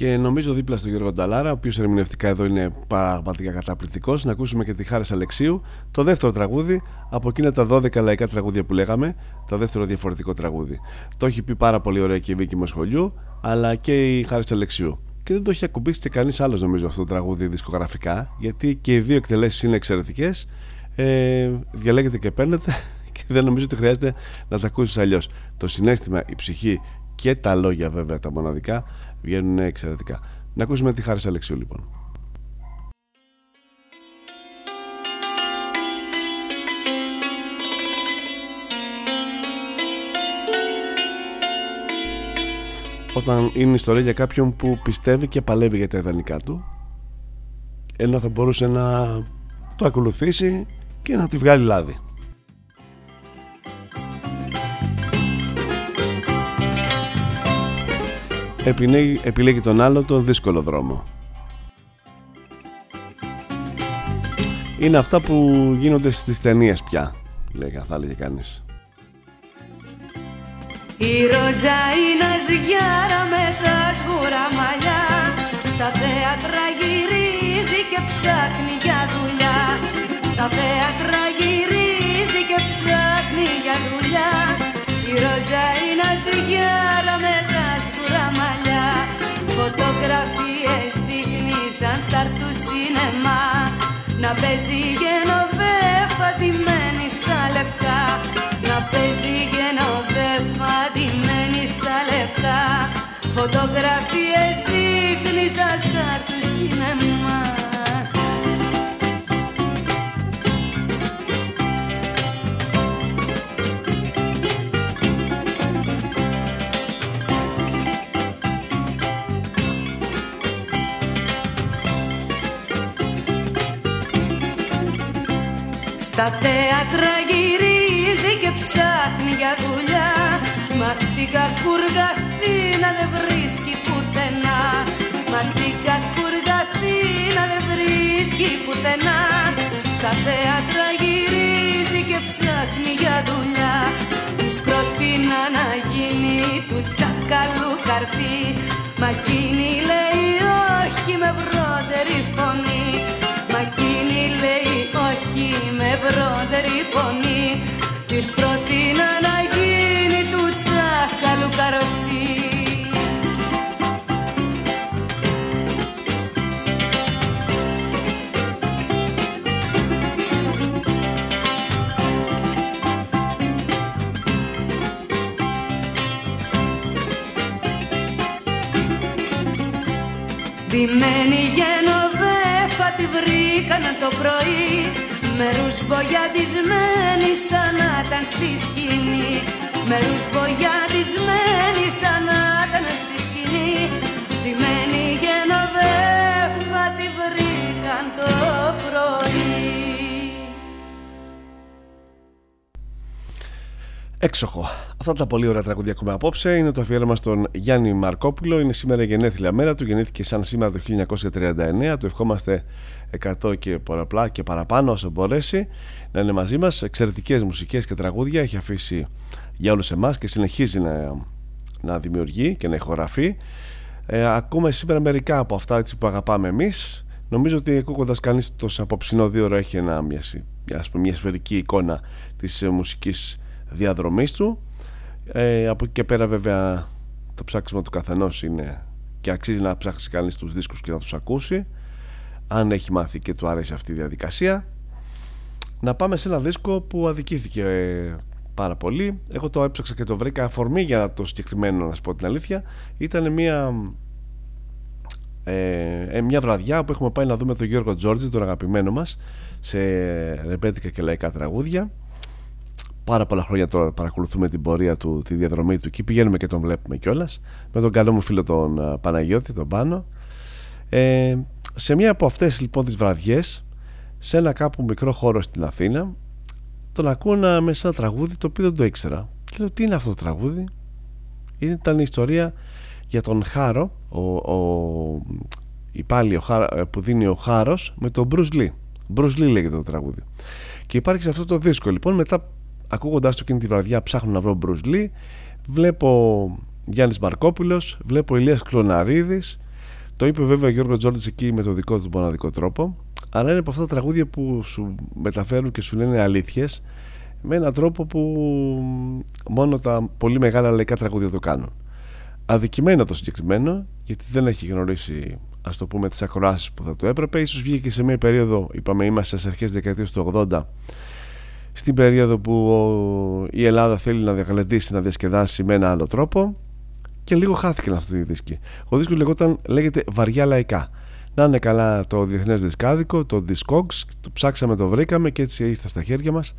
Και νομίζω δίπλα στο Γιώργο Νταλάρα, ο οποίος ερμηνευτικά εδώ είναι πραγματικά καταπληκτικός, να ακούσουμε και τη Χάρη Αλεξίου, το δεύτερο τραγούδι από εκείνα τα 12 λαϊκά τραγούδια που λέγαμε, το δεύτερο διαφορετικό τραγούδι. Το έχει πει πάρα πολύ ωραία και η Βίκη Μοσχολιού, αλλά και η Χάρη Αλεξίου. Και δεν το έχει ακουμπήσει και κανείς άλλος, νομίζω, αυτό το τραγούδι δισκογραφικά, γιατί και οι δύο εκτελέσεις είναι εξαιρετικές. Ε, διαλέγετε και παίρνετε και δεν νομίζω ότι χρειάζεται να τα ακούσεις αλλιώς. Το συνέστημα, η ψυχή και τα λόγια βέβαια τα μοναδικά βγαίνουν εξαιρετικά. Να ακούσουμε τη Χάρη Αλεξίου λοιπόν. Όταν είναι ιστορία για κάποιον που πιστεύει και παλεύει για τα ιδανικά του ενώ θα μπορούσε να το ακολουθήσει και να τη βγάλει λάδι. Επιλέγει, επιλέγει τον άλλο τον δύσκολο δρόμο. Είναι αυτά που γίνονται στις ταινίες πια, λέει, θα έλεγε κανείς. Η Ροζά είναι ζυγιάρα με τα σγούρα μαλλιά Στα θέατρα γυρίζει και ψάχνει για δουλειά Στα θέατρα γυρίζει και ψάχνει για δουλειά Η Ροζά είναι ζυγιάρα με τα μαλλιά. Φωτογραφίες δείχνει σαν στάρ του σινεμά. Να παίζει γενοβέ φατημένη στα λεφτά Να παίζει γενοβέ φατημένη στα λεφτά Φωτογραφίες δείχνει σαν στάρ του σινεμά Στα θέατρα γυρίζει και ψάχνει για δουλειά. Μα στην κακουργαθήνα δεν βρίσκει πουθενά. Μα στην κακουργαθήνα δεν βρίσκει πουθενά. Στα θέατρα γυρίζει και ψάχνει για δουλειά. Της πρότεινα να γίνει του τσακαλού καρφί. Μα εκείνη λέει όχι με βρότερη φωνή με βρότερη φωνή. Της πρότεινα να γίνει του τσάκαλου καρφί Ντυμένη γενοβέφα τη βρήκαν το πρωί Με ρουσμπογιατισμένη σαν να ήταν στη σκηνή. Με ρουσμπογιατισμένη σαν να ήταν στη σκηνή. Ντυμένη γενοβέφα τη βρήκαν το πρωί. Έξοχο. Αυτά τα πολύ ωραία τραγούδια έχουμε απόψε. Είναι το αφιέρωμα στον Γιάννη Μαρκόπουλο. Είναι σήμερα η γενέθλια μέρα του. Γεννήθηκε σαν σήμερα το 1939. Του ευχόμαστε 100 και πολλαπλά και παραπάνω όσο μπορέσει να είναι μαζί μας. Εξαιρετικές μουσικές και τραγούδια έχει αφήσει για όλους εμάς και συνεχίζει να, να δημιουργεί και να ηχογραφεί. Ε, ακούμε σήμερα μερικά από αυτά έτσι, που αγαπάμε εμείς. Νομίζω ότι ακούγοντας κανείς το απόψινό δύο ώρα έχει ένα, μια, μια, μια σφαιρική εικόνα της μουσικής διαδρομής του ε, από εκεί και πέρα βέβαια το ψάξιμο του καθενός είναι και αξίζει να ψάξει κανείς τους δίσκους και να τους ακούσει αν έχει μάθει και του άρεσε αυτή η διαδικασία. Να πάμε σε ένα δίσκο που αδικήθηκε ε, πάρα πολύ. Εγώ το έψαξα και το βρήκα αφορμή για το συγκεκριμένο να σου πω την αλήθεια. Ήταν μια ε, ε, μια βραδιά που έχουμε πάει να δούμε τον Γιώργο Τζόρτζη τον αγαπημένο μας σε ρεμπέτικα και λαϊκά τραγούδια πάρα πολλά χρόνια τώρα παρακολουθούμε την πορεία του, τη διαδρομή του και πηγαίνουμε και τον βλέπουμε κιόλας. Με τον καλό μου φίλο τον Παναγιώτη, τον Πάνο. Ε, σε μία από αυτές λοιπόν τις βραδιές σε ένα κάπου μικρό χώρο στην Αθήνα τον ακούω να μέσα ένα τραγούδι το οποίο δεν το ήξερα. Και λέω τι είναι αυτό το τραγούδι; Ήταν η ιστορία για τον Χάρο ο, ο, πάλι ο, που δίνει ο Χάρος με τον Bruce Lee. Bruce Lee λέγεται το τραγούδι. Και υπάρχει σε αυτό το δίσκο λοιπόν μετά ακούγοντάς το εκείνη τη βραδιά ψάχνω να βρω Bruce Lee βλέπω Γιάννης Μαρκόπουλος βλέπω Ηλίας Κλωναρίδης. Το είπε βέβαια ο Γιώργος Τζόρτζ εκεί με το δικό του μοναδικό τρόπο. Αλλά είναι από αυτά τα τραγούδια που σου μεταφέρουν και σου λένε αλήθειες με έναν τρόπο που μόνο τα πολύ μεγάλα λαϊκά τραγούδια το κάνουν. Αδικημένο το συγκεκριμένο, γιατί δεν έχει γνωρίσει ας το πούμε τις ακροάσεις που θα το έπρεπε. Ίσως βγήκε σε μια περίοδο είπαμε είμαστε στις αρχές δεκαετίας του 80 στην περίοδο που η Ελλάδα θέλει να διακαλεντήσει να διασκεδάσει με ένα άλλο τρόπο και λίγο χάθηκε αυτό το δίσκο. Ο δίσκος λεγόταν, λέγεται Βαριά Λαϊκά. Να είναι καλά το διεθνές δισκάδικο, το Discogs, το ψάξαμε, το βρήκαμε και έτσι ήρθε στα χέρια μας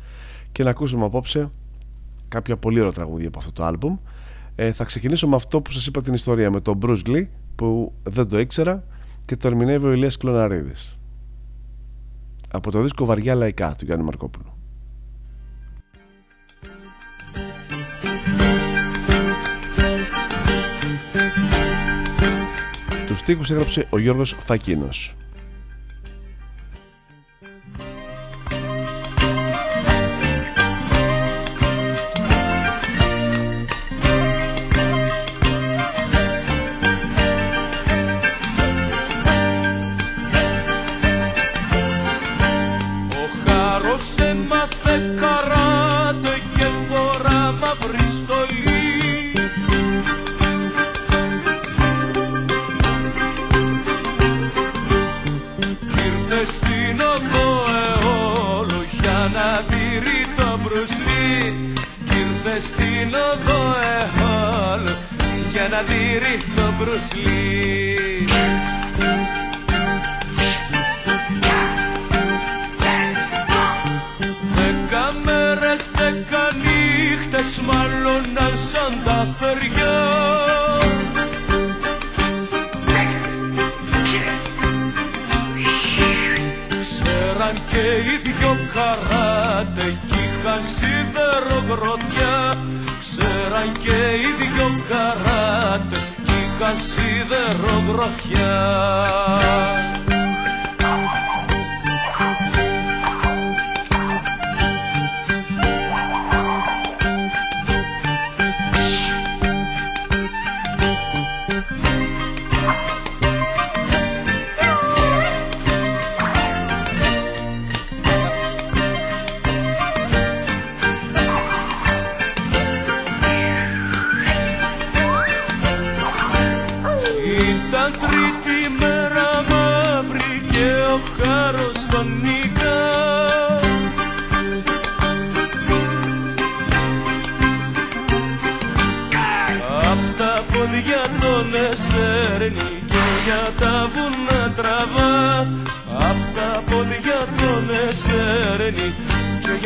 και να ακούσουμε απόψε κάποια πολύ ωραία τραγούδια από αυτό το άλμπουμ. Ε, θα ξεκινήσω με αυτό που σας είπα την ιστορία με τον Bruce Lee που δεν το ήξερα και το ερμηνεύει ο Ηλίας Κλωναρίδης από το δίσκο Βαριά Λαϊκά του Γιάννη Μαρκόπουλου. Τους στίχους έγραψε ο Γιώργος Φακίνος. Στην οδό εχόλ για να δει το μπρουσλί. Δέκα μέρες, δέκα νύχτες μάλλον σαν τα φεριά Ξέραν και οι δυο καράτε σίδερο γροθιά ξέραν και οι δυο καράτε. Κι είχαν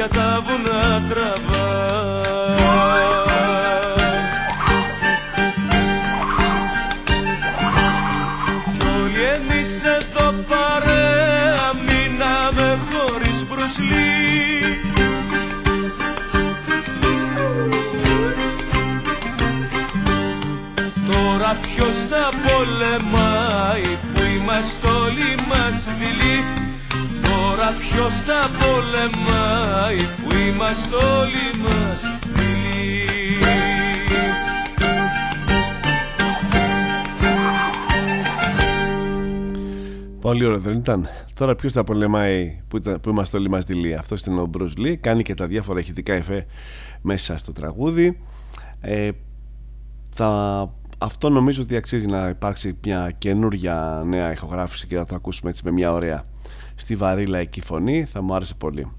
τα βουνά τραβά. Όλοι εμείς εδώ παρέα χωρίς προσλή. Τώρα ποιος θα πολεμάει που είμαστε όλοι μας φιλοί. Τώρα ποιος θα σίδερο γροθιά ήταν; Τώρα ποιος θα πολεμάει που, ήταν, που είμαστε όλοι μαζί Αυτό ήταν ο Bruce Lee. Κάνει και τα διάφορα ηχητικά εφέ μέσα στο τραγούδι. Ε, θα, αυτό νομίζω ότι αξίζει να υπάρξει μια καινούργια νέα ηχογράφηση και να το ακούσουμε έτσι με μια ωραία στιβαρή λαϊκή φωνή. Θα μου άρεσε πολύ.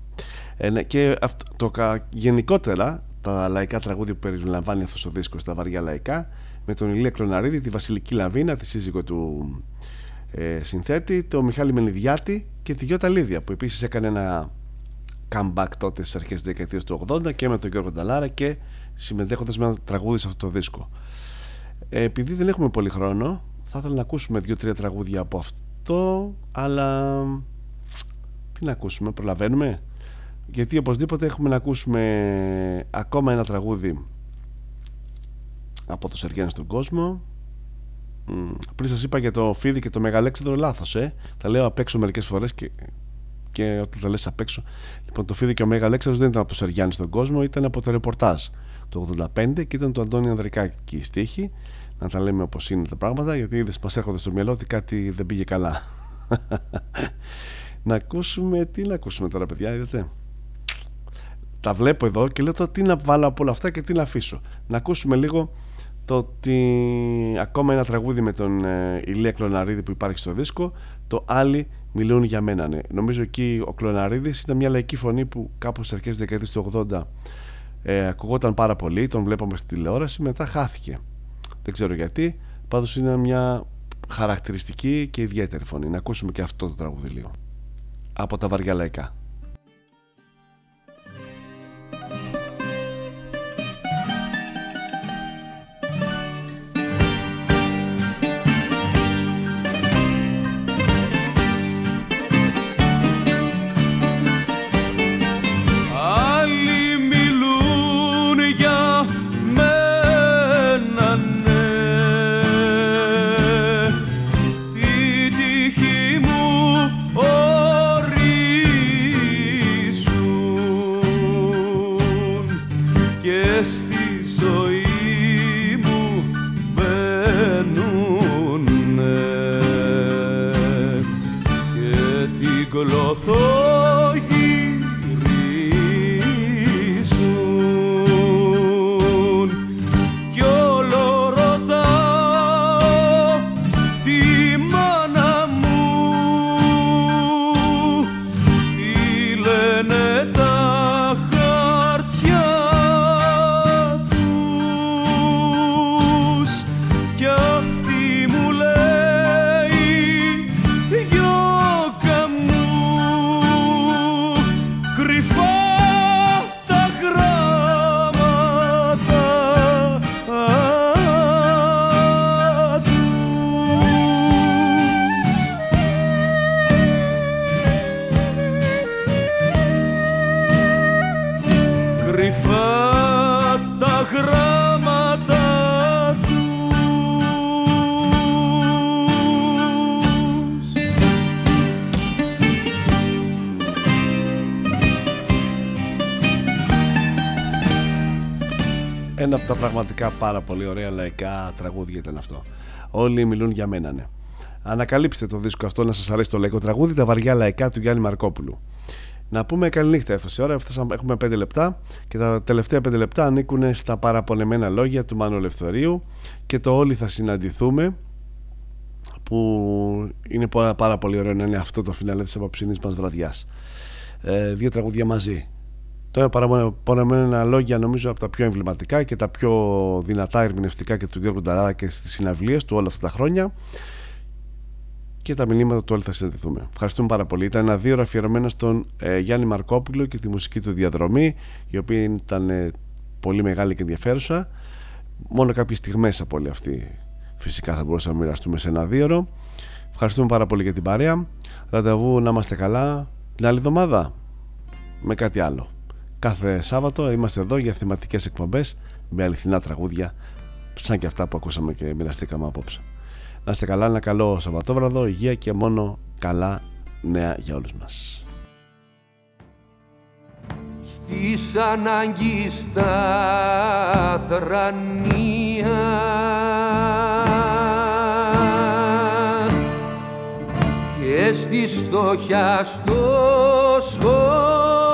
Ε, ναι, και αυτό, το, γενικότερα τα λαϊκά τραγούδια που περιλαμβάνει αυτός ο δίσκος, τα βαριά λαϊκά, με τον Ηλία Κλωναρίδη, τη Βασιλική Λαβίνα, τη σύζυγο του ε, συνθέτη, το Μιχάλη Μενιδιάτη και τη Γιώτα Λίδια που επίσης έκανε ένα comeback τότε στις αρχές της δεκαετίας του 80 και με τον Γιώργο Νταλάρα και συμμετέχοντας με ένα τραγούδι σε αυτό το δίσκο. Ε, επειδή δεν έχουμε πολύ χρόνο θα ήθελα να ακούσουμε δύο-τρία τραγούδια από αυτό αλλά τι να ακούσουμε, προλαβαίνουμε; Γιατί οπωσδήποτε έχουμε να ακούσουμε ακόμα ένα τραγούδι από το Σεργένες στον κόσμο Πριν σας είπα για το Φίδι και το Μεγαλέξανδρο, λάθος, ε. Τα λέω απ' έξω μερικές φορές και, και όταν τα λες απ' έξω. Λοιπόν, το Φίδι και ο Μεγαλέξανδρος δεν ήταν από το Σεργιάννη στον κόσμο, ήταν από το ρεπορτάζ το 85 και ήταν το Αντώνιο Ανδρικάκη η στίχη. Να τα λέμε όπως είναι τα πράγματα, γιατί είδες μας έρχονται στο μυαλό ότι κάτι δεν πήγε καλά. να ακούσουμε, τι να ακούσουμε τώρα, παιδιά, είδατε; Τα βλέπω εδώ και λέω τώρα τι να βάλω από όλα αυτά και τι να αφήσω. Να ακούσουμε λίγο το ότι ακόμα ένα τραγούδι με τον ε, Ηλία Κλωναρίδη που υπάρχει στο δίσκο, το «Άλλοι μιλούν για μένα». Ναι. Νομίζω εκεί ο Κλωναρίδης ήταν μια λαϊκή φωνή που κάπου στις αρχές της δεκαετίας του 80 ε, ακουγόταν πάρα πολύ, τον βλέπαμε στη τηλεόραση, μετά χάθηκε. Δεν ξέρω γιατί, πάντως είναι μια χαρακτηριστική και ιδιαίτερη φωνή. Να ακούσουμε και αυτό το τραγούδι λίγο. Από τα βαριά πραγματικά πάρα πολύ ωραία λαϊκά τραγούδια ήταν αυτό. Όλοι μιλούν για μένα, ναι. Ανακαλύψτε το δίσκο αυτό να σας αρέσει το λαϊκό τραγούδι, τα βαριά λαϊκά του Γιάννη Μαρκόπουλου. Να πούμε καλή νύχτα έφτασε ώρα, έχουμε 5 λεπτά και τα τελευταία 5 λεπτά ανήκουν στα παραπονεμένα λόγια του Μάνου Ελευθερίου και το όλοι θα συναντηθούμε που είναι πάρα, πάρα πολύ ωραίο να είναι αυτό το φινάλε της απόψινής μας βραδιάς. Ε, δύο τραγούδια μαζί Τώρα παραπονεμένα λόγια νομίζω από τα πιο εμβληματικά και τα πιο δυνατά ερμηνευτικά και του Γιώργου Νταρά και στις συναυλίες του όλα αυτά τα χρόνια και τα μηνύματα του όλοι θα συναντηθούμε. Ευχαριστούμε πάρα πολύ. Ήταν ένα δύο αφιερωμένα στον ε, Γιάννη Μαρκόπουλο και τη μουσική του διαδρομή, η οποία ήταν ε, πολύ μεγάλη και ενδιαφέρουσα. Μόνο κάποιες στιγμές από όλη αυτή φυσικά θα μπορούσαμε να μοιραστούμε σε ένα δύο Ευχαριστούμε πάρα πολύ για την παρέα. Ραντεβού να είμαστε καλά την άλλη εβδομάδα με κάτι άλλο. Κάθε Σάββατο είμαστε εδώ για θεματικές εκπομπές με αληθινά τραγούδια σαν και αυτά που ακούσαμε και μοιραστήκαμε απόψε. Να είστε καλά, ένα καλό Σαββατόβραδο, υγεία και μόνο καλά νέα για όλους μας. Στη ανάγκης στα θρανία και στη φτώχειας στο σχόλιο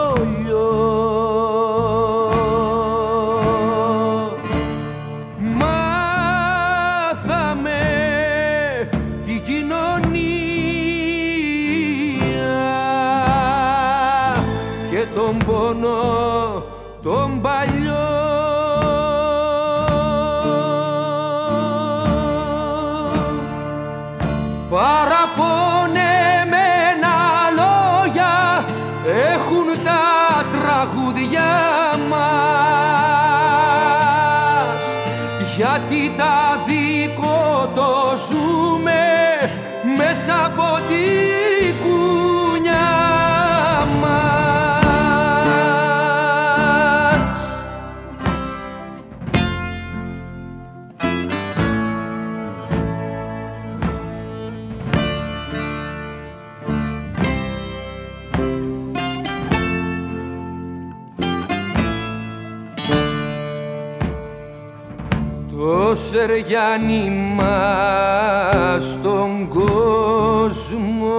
το σεριάνιμα στον κόσμο.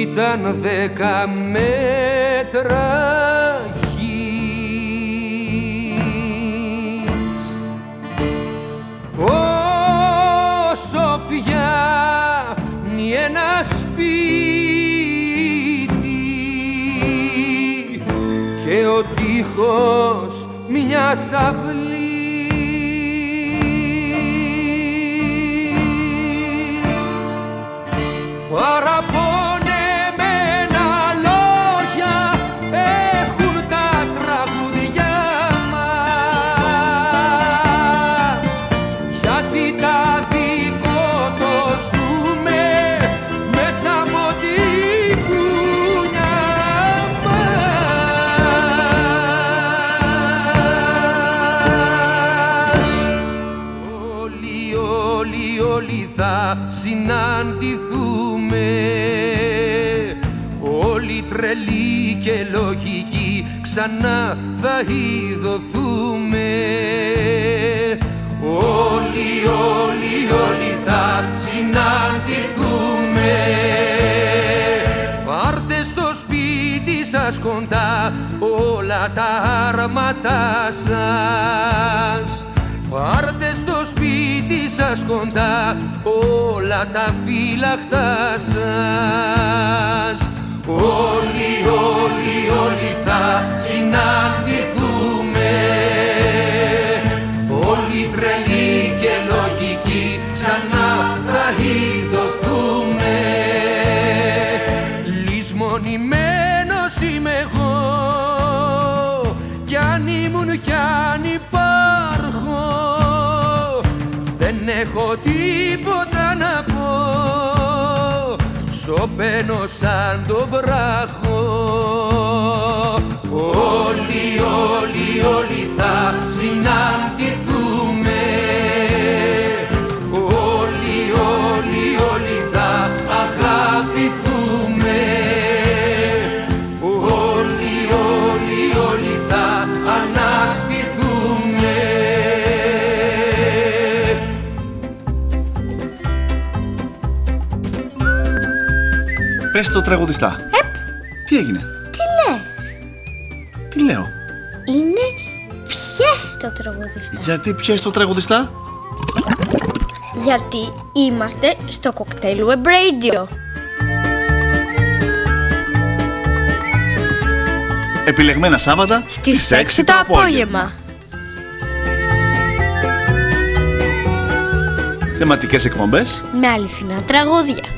Ήταν δέκα μέτρα τείχος μια αυλή ξανά θα ειδωθούμε. Όλοι, όλοι, όλοι θα συναντηθούμε. Πάρτε στο σπίτι σας κοντά όλα τα άρματα σας. Πάρτε στο σπίτι σας κοντά όλα τα φύλαχτα σας Όλοι, όλοι, όλοι θα συναντηθούμε. Όλοι τρελοί και λογικοί ξανά θα ειδωθούμε Λυσμονημένος είμαι εγώ. Κι αν ήμουν κι αν υπάρχω. Δεν έχω τίποτα να πω σωπαίνω σαν το βράχο. Όλοι, όλοι, όλοι θα συναντηθούμε Πες το τραγουδιστά. Τι έγινε, Τι λες; Τι λέω; Είναι πιες το τραγουδιστά Γιατί πιες το τραγουδιστά; Γιατί είμαστε στο κοκτέιλ Web Radio Επιλεγμένα Σάββατα Στις 6 το απόγευμα Θεματικές εκπομπές Με αληθινά τραγούδια